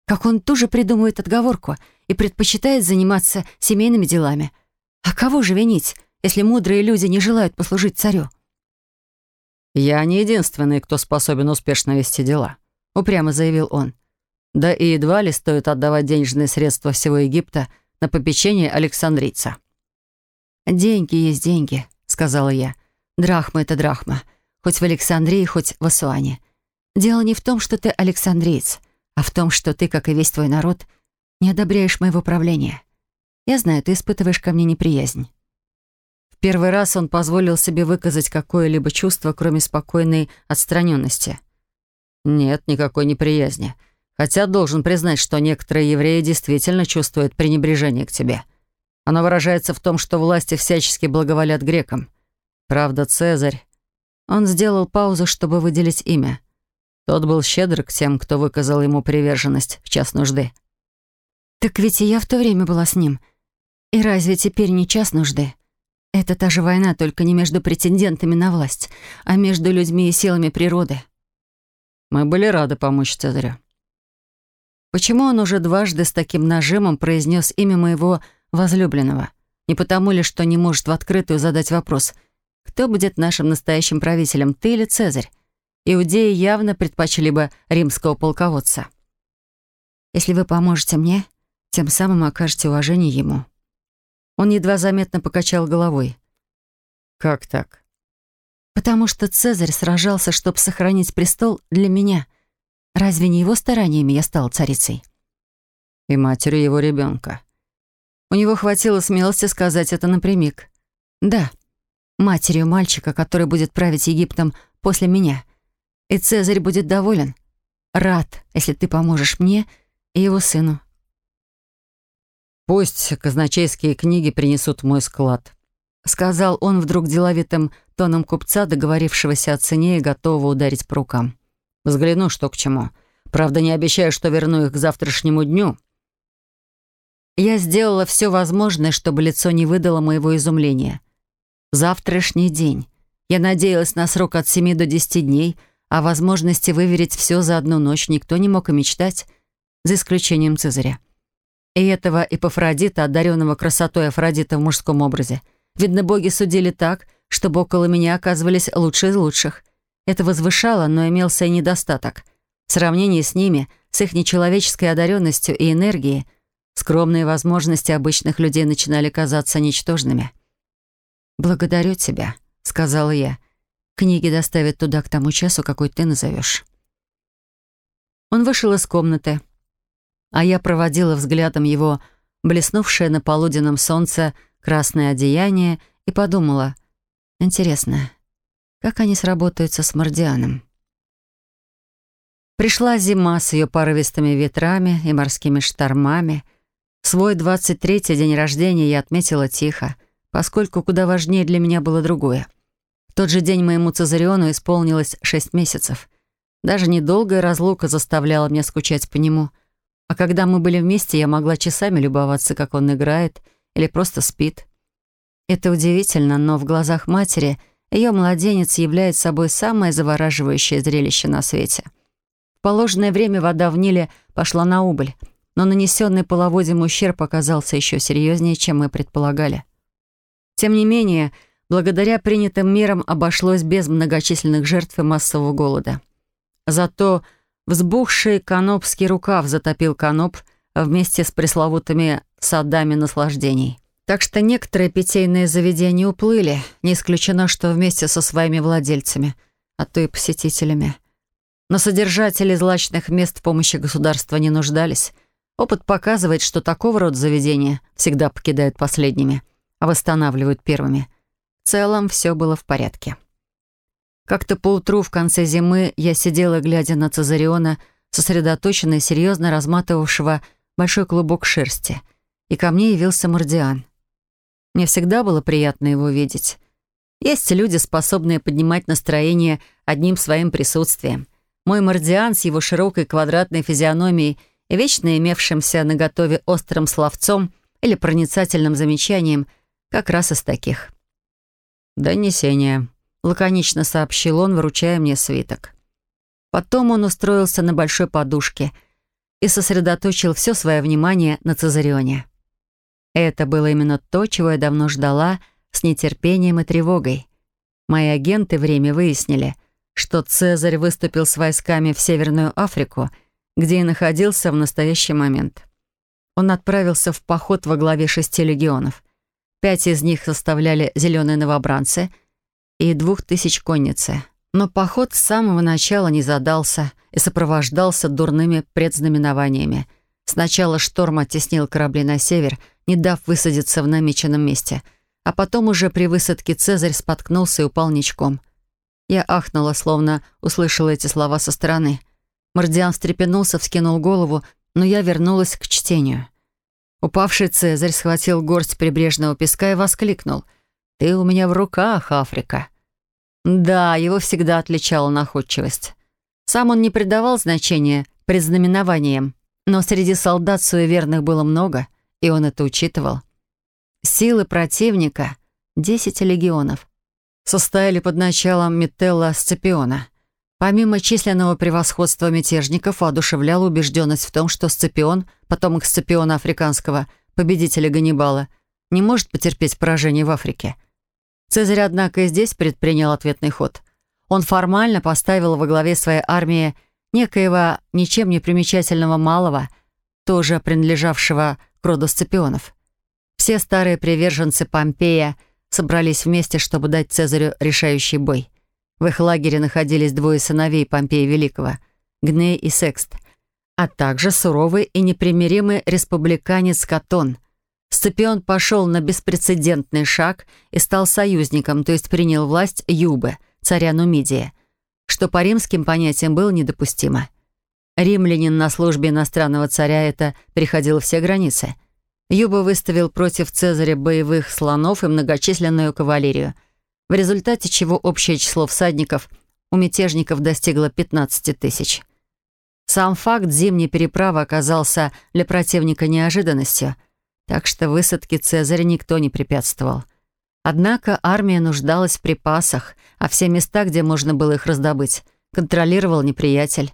как он тут же придумывает отговорку и предпочитает заниматься семейными делами. А кого же винить, если мудрые люди не желают послужить царю? «Я не единственный, кто способен успешно вести дела», — упрямо заявил он. «Да и едва ли стоит отдавать денежные средства всего Египта на попечение Александрийца». «Деньги есть деньги», — сказала я. «Драхма — это драхма» хоть в Александрии, хоть в Асуане. Дело не в том, что ты александриец, а в том, что ты, как и весь твой народ, не одобряешь моего правления. Я знаю, ты испытываешь ко мне неприязнь». В первый раз он позволил себе выказать какое-либо чувство, кроме спокойной отстраненности. «Нет никакой неприязни. Хотя должен признать, что некоторые евреи действительно чувствуют пренебрежение к тебе. Оно выражается в том, что власти всячески благоволят грекам. Правда, Цезарь он сделал паузу, чтобы выделить имя. Тот был щедр к тем, кто выказал ему приверженность в час нужды. «Так ведь и я в то время была с ним. И разве теперь не час нужды? Это та же война, только не между претендентами на власть, а между людьми и силами природы». «Мы были рады помочь Цезарю». Почему он уже дважды с таким нажимом произнес имя моего возлюбленного? Не потому ли, что не может в открытую задать вопрос — кто будет нашим настоящим правителем, ты или Цезарь. Иудеи явно предпочли бы римского полководца. Если вы поможете мне, тем самым окажете уважение ему. Он едва заметно покачал головой. Как так? Потому что Цезарь сражался, чтобы сохранить престол для меня. Разве не его стараниями я стала царицей? И матерью его ребенка. У него хватило смелости сказать это напрямик. Да, матерью мальчика, который будет править Египтом после меня. И Цезарь будет доволен. Рад, если ты поможешь мне и его сыну. «Пусть казначейские книги принесут мой склад», — сказал он вдруг деловитым тоном купца, договорившегося о цене и готового ударить по рукам. «Взгляну, что к чему. Правда, не обещаю, что верну их к завтрашнему дню». Я сделала все возможное, чтобы лицо не выдало моего изумления — завтрашний день. Я надеялась на срок от 7 до 10 дней, а возможности выверить все за одну ночь никто не мог и мечтать, за исключением Цезаря. И этого Эпофродита, одаренного красотой Афродита в мужском образе. Видно, боги судили так, чтобы около меня оказывались лучшие из лучших. Это возвышало, но имелся и недостаток. В сравнении с ними, с их нечеловеческой одаренностью и энергией, скромные возможности обычных людей начинали казаться ничтожными. «Благодарю тебя», — сказала я. «Книги доставят туда к тому часу, какой ты назовешь». Он вышел из комнаты, а я проводила взглядом его блеснувшее на полуденном солнце красное одеяние и подумала, «Интересно, как они сработаются с Мордианом?» Пришла зима с ее паровистыми ветрами и морскими штормами. Свой 23-й день рождения я отметила тихо — поскольку куда важнее для меня было другое. В тот же день моему Цезариону исполнилось шесть месяцев. Даже недолгая разлука заставляла меня скучать по нему. А когда мы были вместе, я могла часами любоваться, как он играет или просто спит. Это удивительно, но в глазах матери ее младенец является собой самое завораживающее зрелище на свете. В положенное время вода в Ниле пошла на убыль, но нанесенный половодьем ущерб оказался еще серьезнее, чем мы предполагали. Тем не менее, благодаря принятым мерам обошлось без многочисленных жертв и массового голода. Зато взбухший канопский рукав затопил каноп вместе с пресловутыми садами наслаждений. Так что некоторые питейные заведения уплыли, не исключено, что вместе со своими владельцами, а то и посетителями. Но содержатели злачных мест в помощи государства не нуждались. Опыт показывает, что такого рода заведения всегда покидают последними. А восстанавливают первыми. В целом все было в порядке. Как-то поутру в конце зимы я сидела, глядя на Цезариона, сосредоточенно и серьезно разматывавшего большой клубок шерсти, и ко мне явился Мордиан. Мне всегда было приятно его видеть. Есть люди, способные поднимать настроение одним своим присутствием. Мой Мордиан с его широкой квадратной физиономией и вечно имевшимся наготове острым словцом или проницательным замечанием — как раз из таких. «Донесение», — лаконично сообщил он, вручая мне свиток. Потом он устроился на большой подушке и сосредоточил все свое внимание на Цезарионе. Это было именно то, чего я давно ждала с нетерпением и тревогой. Мои агенты время выяснили, что Цезарь выступил с войсками в Северную Африку, где и находился в настоящий момент. Он отправился в поход во главе шести легионов — Пять из них составляли зеленые новобранцы и двух тысяч конницы. Но поход с самого начала не задался и сопровождался дурными предзнаменованиями. Сначала шторм оттеснил корабли на север, не дав высадиться в намеченном месте, а потом уже при высадке Цезарь споткнулся и упал ничком. Я ахнула, словно услышала эти слова со стороны. Мордиан встрепенулся, вскинул голову, но я вернулась к чтению — Упавший Цезарь схватил горсть прибрежного песка и воскликнул. «Ты у меня в руках, Африка!» Да, его всегда отличала находчивость. Сам он не придавал значения предзнаменованиям, но среди солдат суеверных было много, и он это учитывал. Силы противника — десять легионов — состояли под началом Метелла Сципиона — Помимо численного превосходства мятежников, воодушевляла убежденность в том, что Сципион, потомок Сципиона Африканского, победителя Ганнибала, не может потерпеть поражение в Африке. Цезарь, однако, и здесь предпринял ответный ход. Он формально поставил во главе своей армии некоего ничем не примечательного малого, тоже принадлежавшего к роду Сципионов. Все старые приверженцы Помпея собрались вместе, чтобы дать Цезарю решающий бой — в их лагере находились двое сыновей Помпея Великого, Гней и Секст, а также суровый и непримиримый республиканец Катон. Сципион пошел на беспрецедентный шаг и стал союзником, то есть принял власть Юбы, царя Нумидия, что по римским понятиям было недопустимо. Римлянин на службе иностранного царя это переходило все границы. Юба выставил против Цезаря боевых слонов и многочисленную кавалерию – в результате чего общее число всадников у мятежников достигло 15 тысяч. Сам факт зимней переправы оказался для противника неожиданностью, так что высадке Цезаря никто не препятствовал. Однако армия нуждалась в припасах, а все места, где можно было их раздобыть, контролировал неприятель.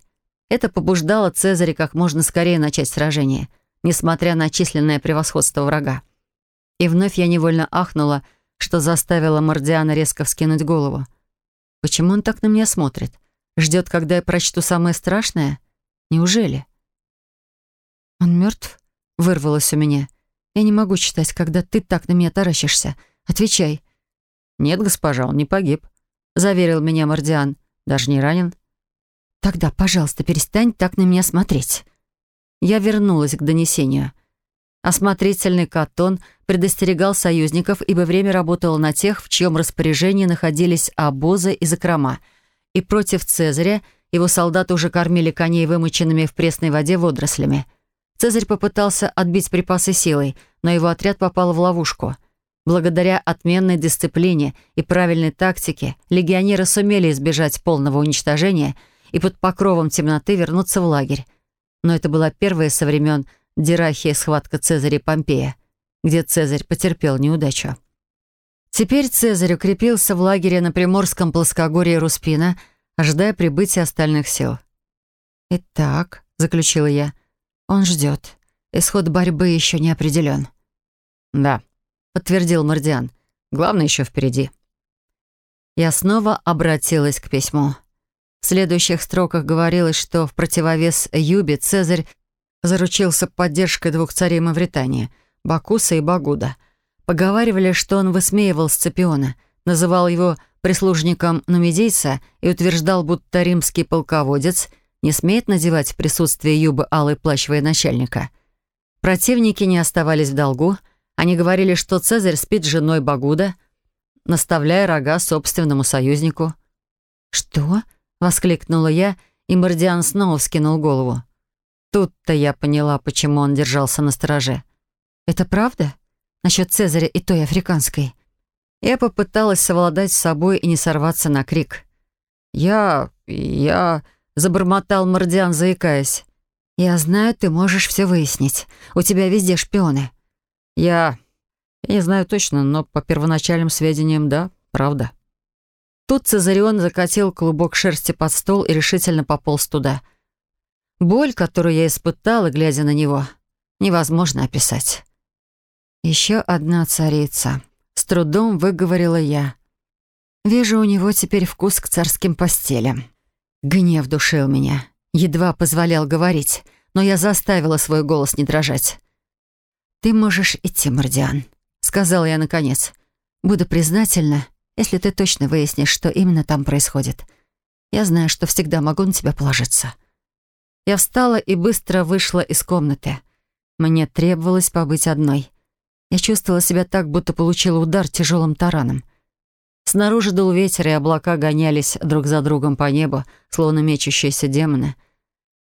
Это побуждало Цезаря как можно скорее начать сражение, несмотря на численное превосходство врага. И вновь я невольно ахнула, что заставило Мордиана резко вскинуть голову. Почему он так на меня смотрит? Ждет, когда я прочту самое страшное? Неужели? Он мертв? Вырвалось у меня. Я не могу читать, когда ты так на меня таращишься. Отвечай. Нет, госпожа, он не погиб. Заверил меня Мордиан. Даже не ранен. Тогда, пожалуйста, перестань так на меня смотреть. Я вернулась к донесению. Осмотрительный Катон предостерегал союзников, ибо время работало на тех, в чьем распоряжении находились обозы и закрома. И против Цезаря его солдаты уже кормили коней вымоченными в пресной воде водорослями. Цезарь попытался отбить припасы силой, но его отряд попал в ловушку. Благодаря отменной дисциплине и правильной тактике легионеры сумели избежать полного уничтожения и под покровом темноты вернуться в лагерь. Но это была первая со времен Дирахия схватка Цезаря и Помпея, где Цезарь потерпел неудачу. Теперь Цезарь укрепился в лагере на Приморском плоскогорье Руспина, ожидая прибытия остальных сил. «Итак», — заключила я, — «он ждет. Исход борьбы еще не определен». «Да», — подтвердил Мордиан. «Главное еще впереди». Я снова обратилась к письму. В следующих строках говорилось, что в противовес Юбе Цезарь заручился поддержкой двух царей Мавритании — Бакуса и Багуда. Поговаривали, что он высмеивал сцепиона, называл его прислужником нумидийца и утверждал, будто римский полководец не смеет надевать в присутствии юбы алый плащ начальника. Противники не оставались в долгу, они говорили, что Цезарь спит с женой Багуда, наставляя рога собственному союзнику. «Что?» — воскликнула я, и Мордиан снова вскинул голову. Тут-то я поняла, почему он держался на стороже. «Это правда? Насчет Цезаря и той африканской?» Я попыталась совладать с собой и не сорваться на крик. «Я... я...» — забормотал Мордиан, заикаясь. «Я знаю, ты можешь все выяснить. У тебя везде шпионы». «Я... я не знаю точно, но по первоначальным сведениям, да, правда». Тут Цезарион закатил клубок шерсти под стол и решительно пополз туда — Боль, которую я испытала, глядя на него, невозможно описать. «Еще одна царица», — с трудом выговорила я. «Вижу, у него теперь вкус к царским постелям». Гнев душил меня, едва позволял говорить, но я заставила свой голос не дрожать. «Ты можешь идти, Мордиан», — сказала я наконец. «Буду признательна, если ты точно выяснишь, что именно там происходит. Я знаю, что всегда могу на тебя положиться». Я встала и быстро вышла из комнаты. Мне требовалось побыть одной. Я чувствовала себя так, будто получила удар тяжелым тараном. Снаружи дул ветер, и облака гонялись друг за другом по небу, словно мечущиеся демоны.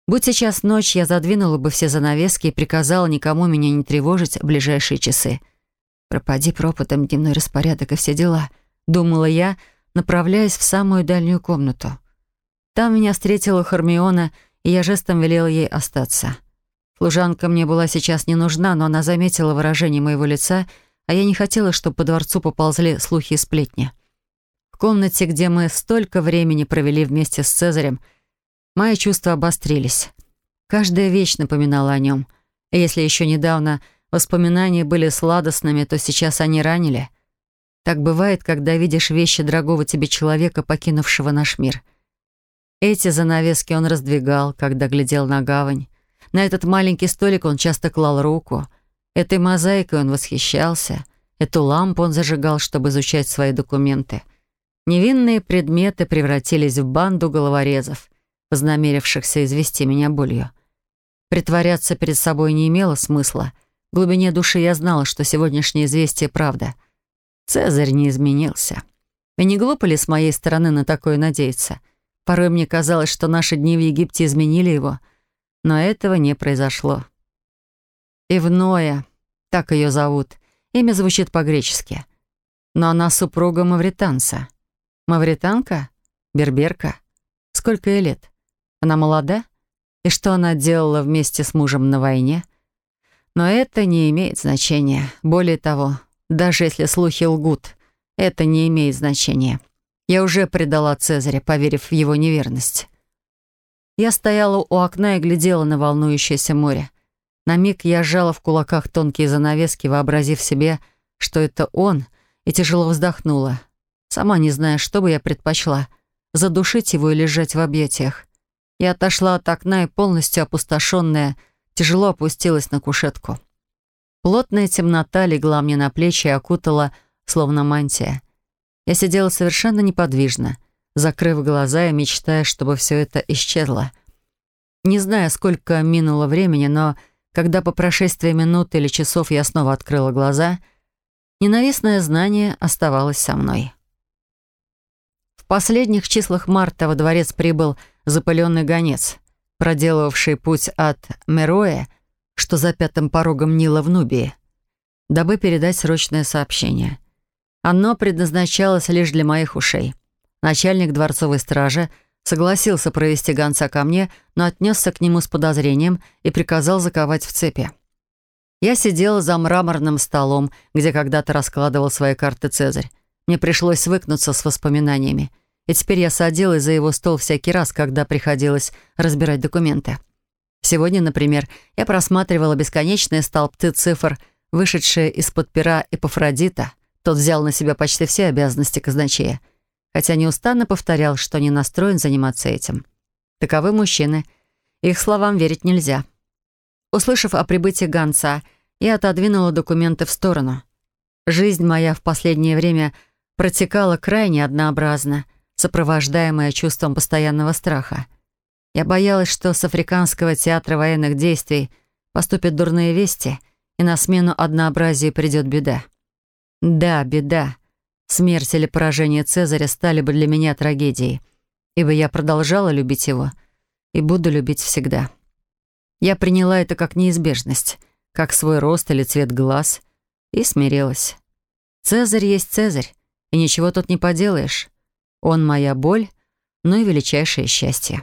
Будь сейчас ночь, я задвинула бы все занавески и приказала никому меня не тревожить в ближайшие часы. «Пропади пропотом дневной распорядок и все дела», — думала я, направляясь в самую дальнюю комнату. Там меня встретила Хармиона — я жестом велел ей остаться. Служанка мне была сейчас не нужна, но она заметила выражение моего лица, а я не хотела, чтобы по дворцу поползли слухи и сплетни. В комнате, где мы столько времени провели вместе с Цезарем, мои чувства обострились. Каждая вещь напоминала о нем. И если еще недавно воспоминания были сладостными, то сейчас они ранили. Так бывает, когда видишь вещи дорогого тебе человека, покинувшего наш мир — эти занавески он раздвигал, когда глядел на гавань. На этот маленький столик он часто клал руку. Этой мозаикой он восхищался. Эту лампу он зажигал, чтобы изучать свои документы. Невинные предметы превратились в банду головорезов, познамерившихся извести меня болью. Притворяться перед собой не имело смысла. В глубине души я знала, что сегодняшнее известие — правда. Цезарь не изменился. И не глупо ли с моей стороны на такое надеяться — Порой мне казалось, что наши дни в Египте изменили его, но этого не произошло. Ивноя, так ее зовут, имя звучит по-гречески. Но она супруга мавританца. Мавританка? Берберка? Сколько ей лет? Она молода? И что она делала вместе с мужем на войне? Но это не имеет значения. Более того, даже если слухи лгут, это не имеет значения. Я уже предала Цезаря, поверив в его неверность. Я стояла у окна и глядела на волнующееся море. На миг я сжала в кулаках тонкие занавески, вообразив себе, что это он, и тяжело вздохнула. Сама не зная, что бы я предпочла — задушить его или лежать в объятиях. Я отошла от окна и, полностью опустошенная, тяжело опустилась на кушетку. Плотная темнота легла мне на плечи и окутала, словно мантия. Я сидела совершенно неподвижно, закрыв глаза и мечтая, чтобы все это исчезло. Не знаю, сколько минуло времени, но когда по прошествии минут или часов я снова открыла глаза, ненавистное знание оставалось со мной. В последних числах марта во дворец прибыл запыленный гонец, проделавший путь от Мероя, что за пятым порогом Нила в Нубии, дабы передать срочное сообщение — оно предназначалось лишь для моих ушей. Начальник дворцовой стражи согласился провести гонца ко мне, но отнесся к нему с подозрением и приказал заковать в цепи. Я сидела за мраморным столом, где когда-то раскладывал свои карты Цезарь. Мне пришлось свыкнуться с воспоминаниями. И теперь я садилась за его стол всякий раз, когда приходилось разбирать документы. Сегодня, например, я просматривала бесконечные столбцы цифр, вышедшие из-под пера Эпофродита — тот взял на себя почти все обязанности казначея, хотя неустанно повторял, что не настроен заниматься этим. Таковы мужчины. Их словам верить нельзя. Услышав о прибытии гонца, я отодвинула документы в сторону. Жизнь моя в последнее время протекала крайне однообразно, сопровождаемая чувством постоянного страха. Я боялась, что с Африканского театра военных действий поступят дурные вести, и на смену однообразию придет беда. Да, беда. Смерть или поражение Цезаря стали бы для меня трагедией, ибо я продолжала любить его и буду любить всегда. Я приняла это как неизбежность, как свой рост или цвет глаз, и смирилась. Цезарь есть Цезарь, и ничего тут не поделаешь. Он моя боль, но и величайшее счастье.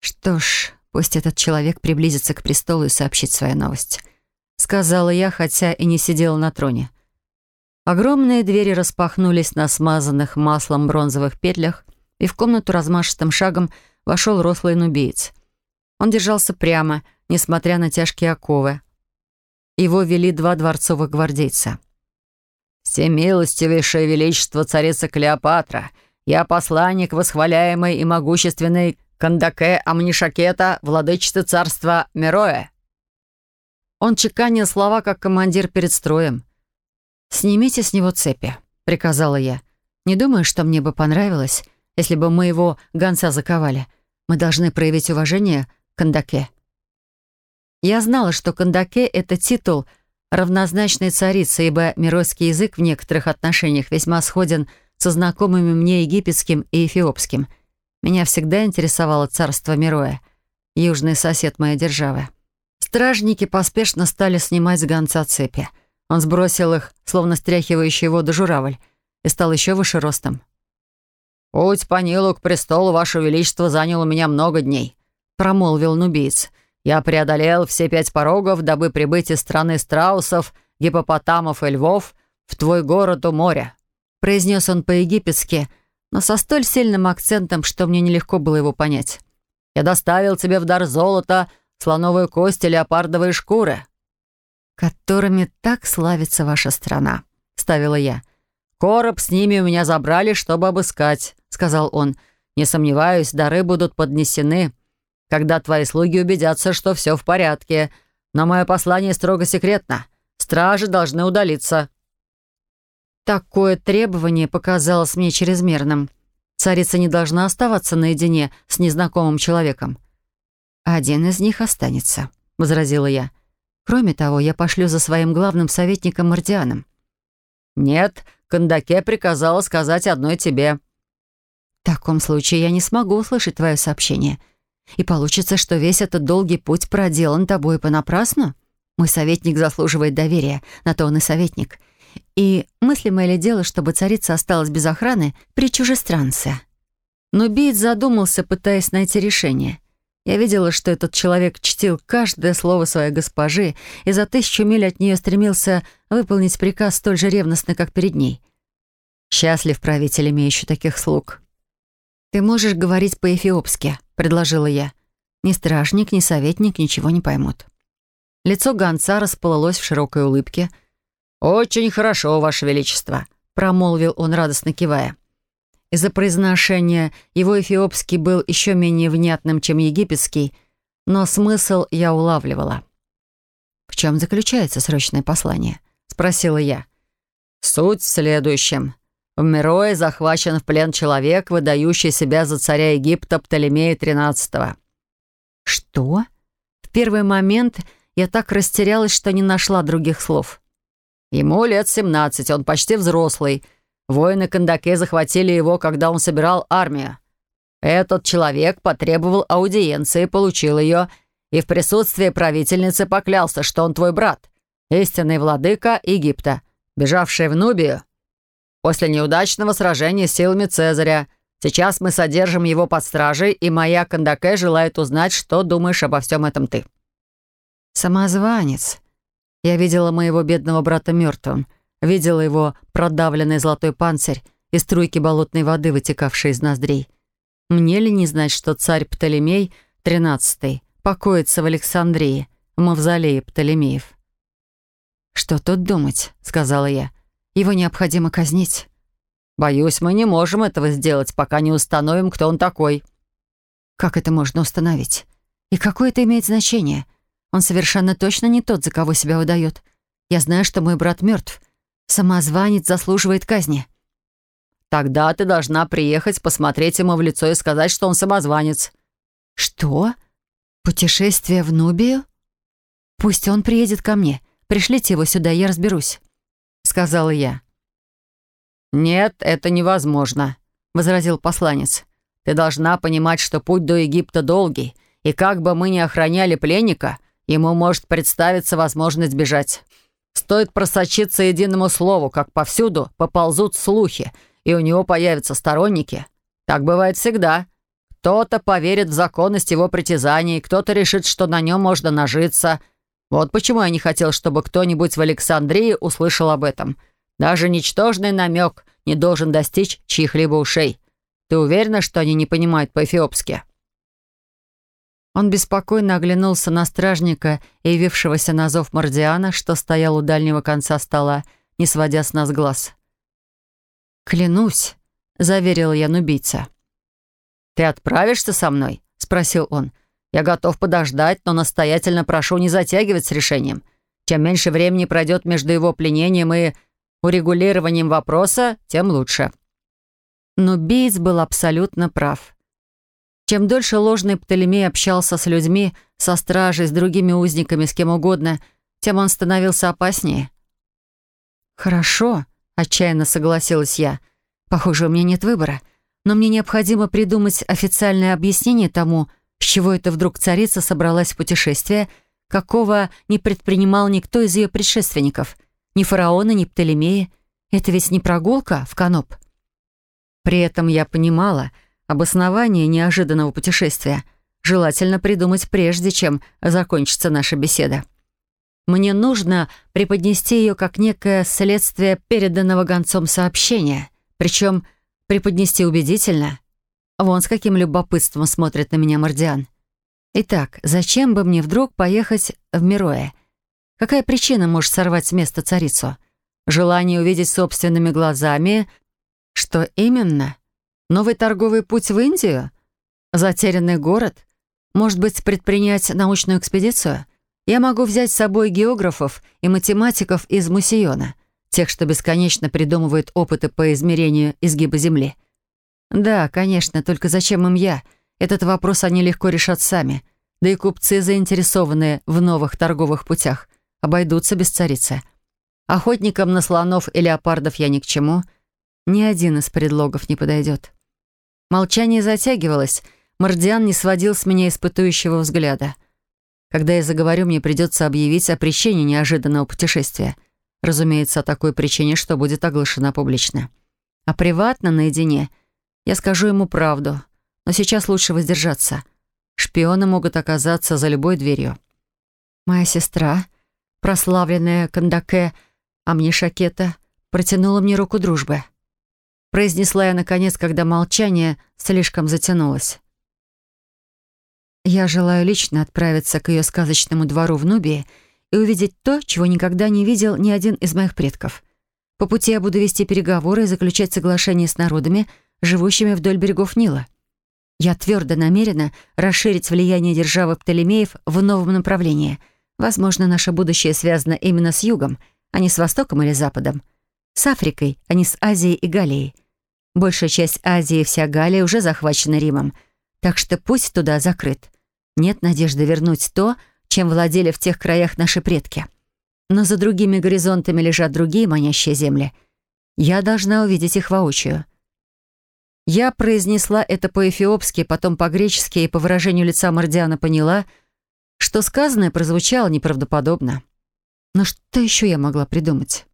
Что ж, пусть этот человек приблизится к престолу и сообщит свою новость. Сказала я, хотя и не сидела на троне — Огромные двери распахнулись на смазанных маслом бронзовых петлях, и в комнату размашистым шагом вошел рослый нубиец. Он держался прямо, несмотря на тяжкие оковы. Его вели два дворцовых гвардейца. «Всемилостивейшее величество царица Клеопатра! Я посланник восхваляемой и могущественной Кандаке Амнишакета, владычицы царства Мироя!» Он чеканил слова, как командир перед строем — «Снимите с него цепи», — приказала я. «Не думаю, что мне бы понравилось, если бы мы его гонца заковали. Мы должны проявить уважение к Кандаке». Я знала, что Кандаке — это титул равнозначной царицы, ибо миройский язык в некоторых отношениях весьма сходен со знакомыми мне египетским и эфиопским. Меня всегда интересовало царство Мироя, южный сосед моей державы. Стражники поспешно стали снимать с гонца цепи — он сбросил их, словно стряхивающий воду журавль, и стал еще выше ростом. «Путь по Нилу к престолу, Ваше Величество, занял у меня много дней», — промолвил нубиец. «Я преодолел все пять порогов, дабы прибыть из страны страусов, гипопотамов и львов в твой город у моря», — произнес он по-египетски, но со столь сильным акцентом, что мне нелегко было его понять. «Я доставил тебе в дар золото, слоновую кость и леопардовые шкуры» которыми так славится ваша страна», — ставила я. «Короб с ними у меня забрали, чтобы обыскать», — сказал он. «Не сомневаюсь, дары будут поднесены, когда твои слуги убедятся, что все в порядке. Но мое послание строго секретно. Стражи должны удалиться». Такое требование показалось мне чрезмерным. Царица не должна оставаться наедине с незнакомым человеком. «Один из них останется», — возразила я. «Я...» Кроме того, я пошлю за своим главным советником Мардианом. «Нет, Кандаке приказала сказать одной тебе». «В таком случае я не смогу услышать твое сообщение. И получится, что весь этот долгий путь проделан тобой понапрасну. Мой советник заслуживает доверия, на то он и советник. И мыслимое ли дело, чтобы царица осталась без охраны при чужестранце?» Но Бейт задумался, пытаясь найти решение. Я видела, что этот человек чтил каждое слово своей госпожи и за тысячу миль от нее стремился выполнить приказ столь же ревностно, как перед ней. Счастлив правитель, имеющий таких слуг. «Ты можешь говорить по-эфиопски», — предложила я. «Ни стражник, ни советник ничего не поймут». Лицо гонца расплылось в широкой улыбке. «Очень хорошо, Ваше Величество», — промолвил он, радостно кивая. Из-за произношения его эфиопский был еще менее внятным, чем египетский, но смысл я улавливала. «В чем заключается срочное послание?» — спросила я. «Суть в следующем. В Мирое захвачен в плен человек, выдающий себя за царя Египта Птолемея XIII». «Что?» В первый момент я так растерялась, что не нашла других слов. «Ему лет 17, он почти взрослый» Воины Кандаке захватили его, когда он собирал армию. Этот человек потребовал аудиенции, получил ее, и в присутствии правительницы поклялся, что он твой брат, истинный владыка Египта, бежавший в Нубию. После неудачного сражения с силами Цезаря сейчас мы содержим его под стражей, и моя Кандаке желает узнать, что думаешь обо всем этом ты». «Самозванец. Я видела моего бедного брата мертвым. Видела его продавленный золотой панцирь и струйки болотной воды, вытекавшие из ноздрей. Мне ли не знать, что царь Птолемей, XIII, покоится в Александрии, в мавзолее Птолемеев? «Что тут думать?» — сказала я. «Его необходимо казнить». «Боюсь, мы не можем этого сделать, пока не установим, кто он такой». «Как это можно установить? И какое это имеет значение? Он совершенно точно не тот, за кого себя выдает. Я знаю, что мой брат мертв, Самозванец заслуживает казни. Тогда ты должна приехать, посмотреть ему в лицо и сказать, что он самозванец. Что? Путешествие в Нубию? Пусть он приедет ко мне. Пришлите его сюда, я разберусь, сказала я. «Нет, это невозможно», — возразил посланец. «Ты должна понимать, что путь до Египта долгий, и как бы мы ни охраняли пленника, ему может представиться возможность бежать. Стоит просочиться единому слову, как повсюду поползут слухи, и у него появятся сторонники. Так бывает всегда. Кто-то поверит в законность его притязаний, кто-то решит, что на нем можно нажиться. Вот почему я не хотел, чтобы кто-нибудь в Александрии услышал об этом. Даже ничтожный намек не должен достичь чьих-либо ушей. Ты уверена, что они не понимают по-эфиопски?» Он беспокойно оглянулся на стражника, явившегося на зов Мордиана, что стоял у дальнего конца стола, не сводя с нас глаз. «Клянусь», — заверил я нубийца. «Ты отправишься со мной?» — спросил он. «Я готов подождать, но настоятельно прошу не затягивать с решением. Чем меньше времени пройдет между его пленением и урегулированием вопроса, тем лучше». Нубиец был абсолютно прав. Чем дольше ложный Птолемей общался с людьми, со стражей, с другими узниками, с кем угодно, тем он становился опаснее. «Хорошо», — отчаянно согласилась я. «Похоже, у меня нет выбора. Но мне необходимо придумать официальное объяснение тому, с чего это вдруг царица собралась в путешествие, какого не предпринимал никто из ее предшественников. Ни фараона, ни Птолемея. Это ведь не прогулка в каноп». При этом я понимала — Обоснование неожиданного путешествия желательно придумать прежде, чем закончится наша беседа. Мне нужно преподнести ее как некое следствие переданного гонцом сообщения, причем преподнести убедительно. Вон с каким любопытством смотрит на меня Мордиан. Итак, зачем бы мне вдруг поехать в Мирое? Какая причина может сорвать с места царицу? Желание увидеть собственными глазами? Что именно? — Новый торговый путь в Индию? Затерянный город? Может быть, предпринять научную экспедицию? Я могу взять с собой географов и математиков из Мусиона, тех, что бесконечно придумывают опыты по измерению изгиба Земли. Да, конечно, только зачем им я? Этот вопрос они легко решат сами. Да и купцы, заинтересованные в новых торговых путях, обойдутся без царицы. Охотникам на слонов и леопардов я ни к чему — ни один из предлогов не подойдет. Молчание затягивалось. Мардиан не сводил с меня испытующего взгляда. Когда я заговорю, мне придется объявить о причине неожиданного путешествия. Разумеется, о такой причине, что будет оглашена публично. А приватно, наедине, я скажу ему правду. Но сейчас лучше воздержаться. Шпионы могут оказаться за любой дверью. Моя сестра, прославленная Кандаке, а мне Шакета, протянула мне руку дружбы произнесла я наконец, когда молчание слишком затянулось. «Я желаю лично отправиться к ее сказочному двору в Нубии и увидеть то, чего никогда не видел ни один из моих предков. По пути я буду вести переговоры и заключать соглашения с народами, живущими вдоль берегов Нила. Я твердо намерена расширить влияние державы Птолемеев в новом направлении. Возможно, наше будущее связано именно с югом, а не с востоком или западом. С Африкой, а не с Азией и Галией. Большая часть Азии и вся Галия уже захвачена Римом, так что пусть туда закрыт. Нет надежды вернуть то, чем владели в тех краях наши предки. Но за другими горизонтами лежат другие манящие земли. Я должна увидеть их воочию. Я произнесла это по-эфиопски, потом по-гречески и по выражению лица Мардиана поняла, что сказанное прозвучало неправдоподобно. Но что еще я могла придумать?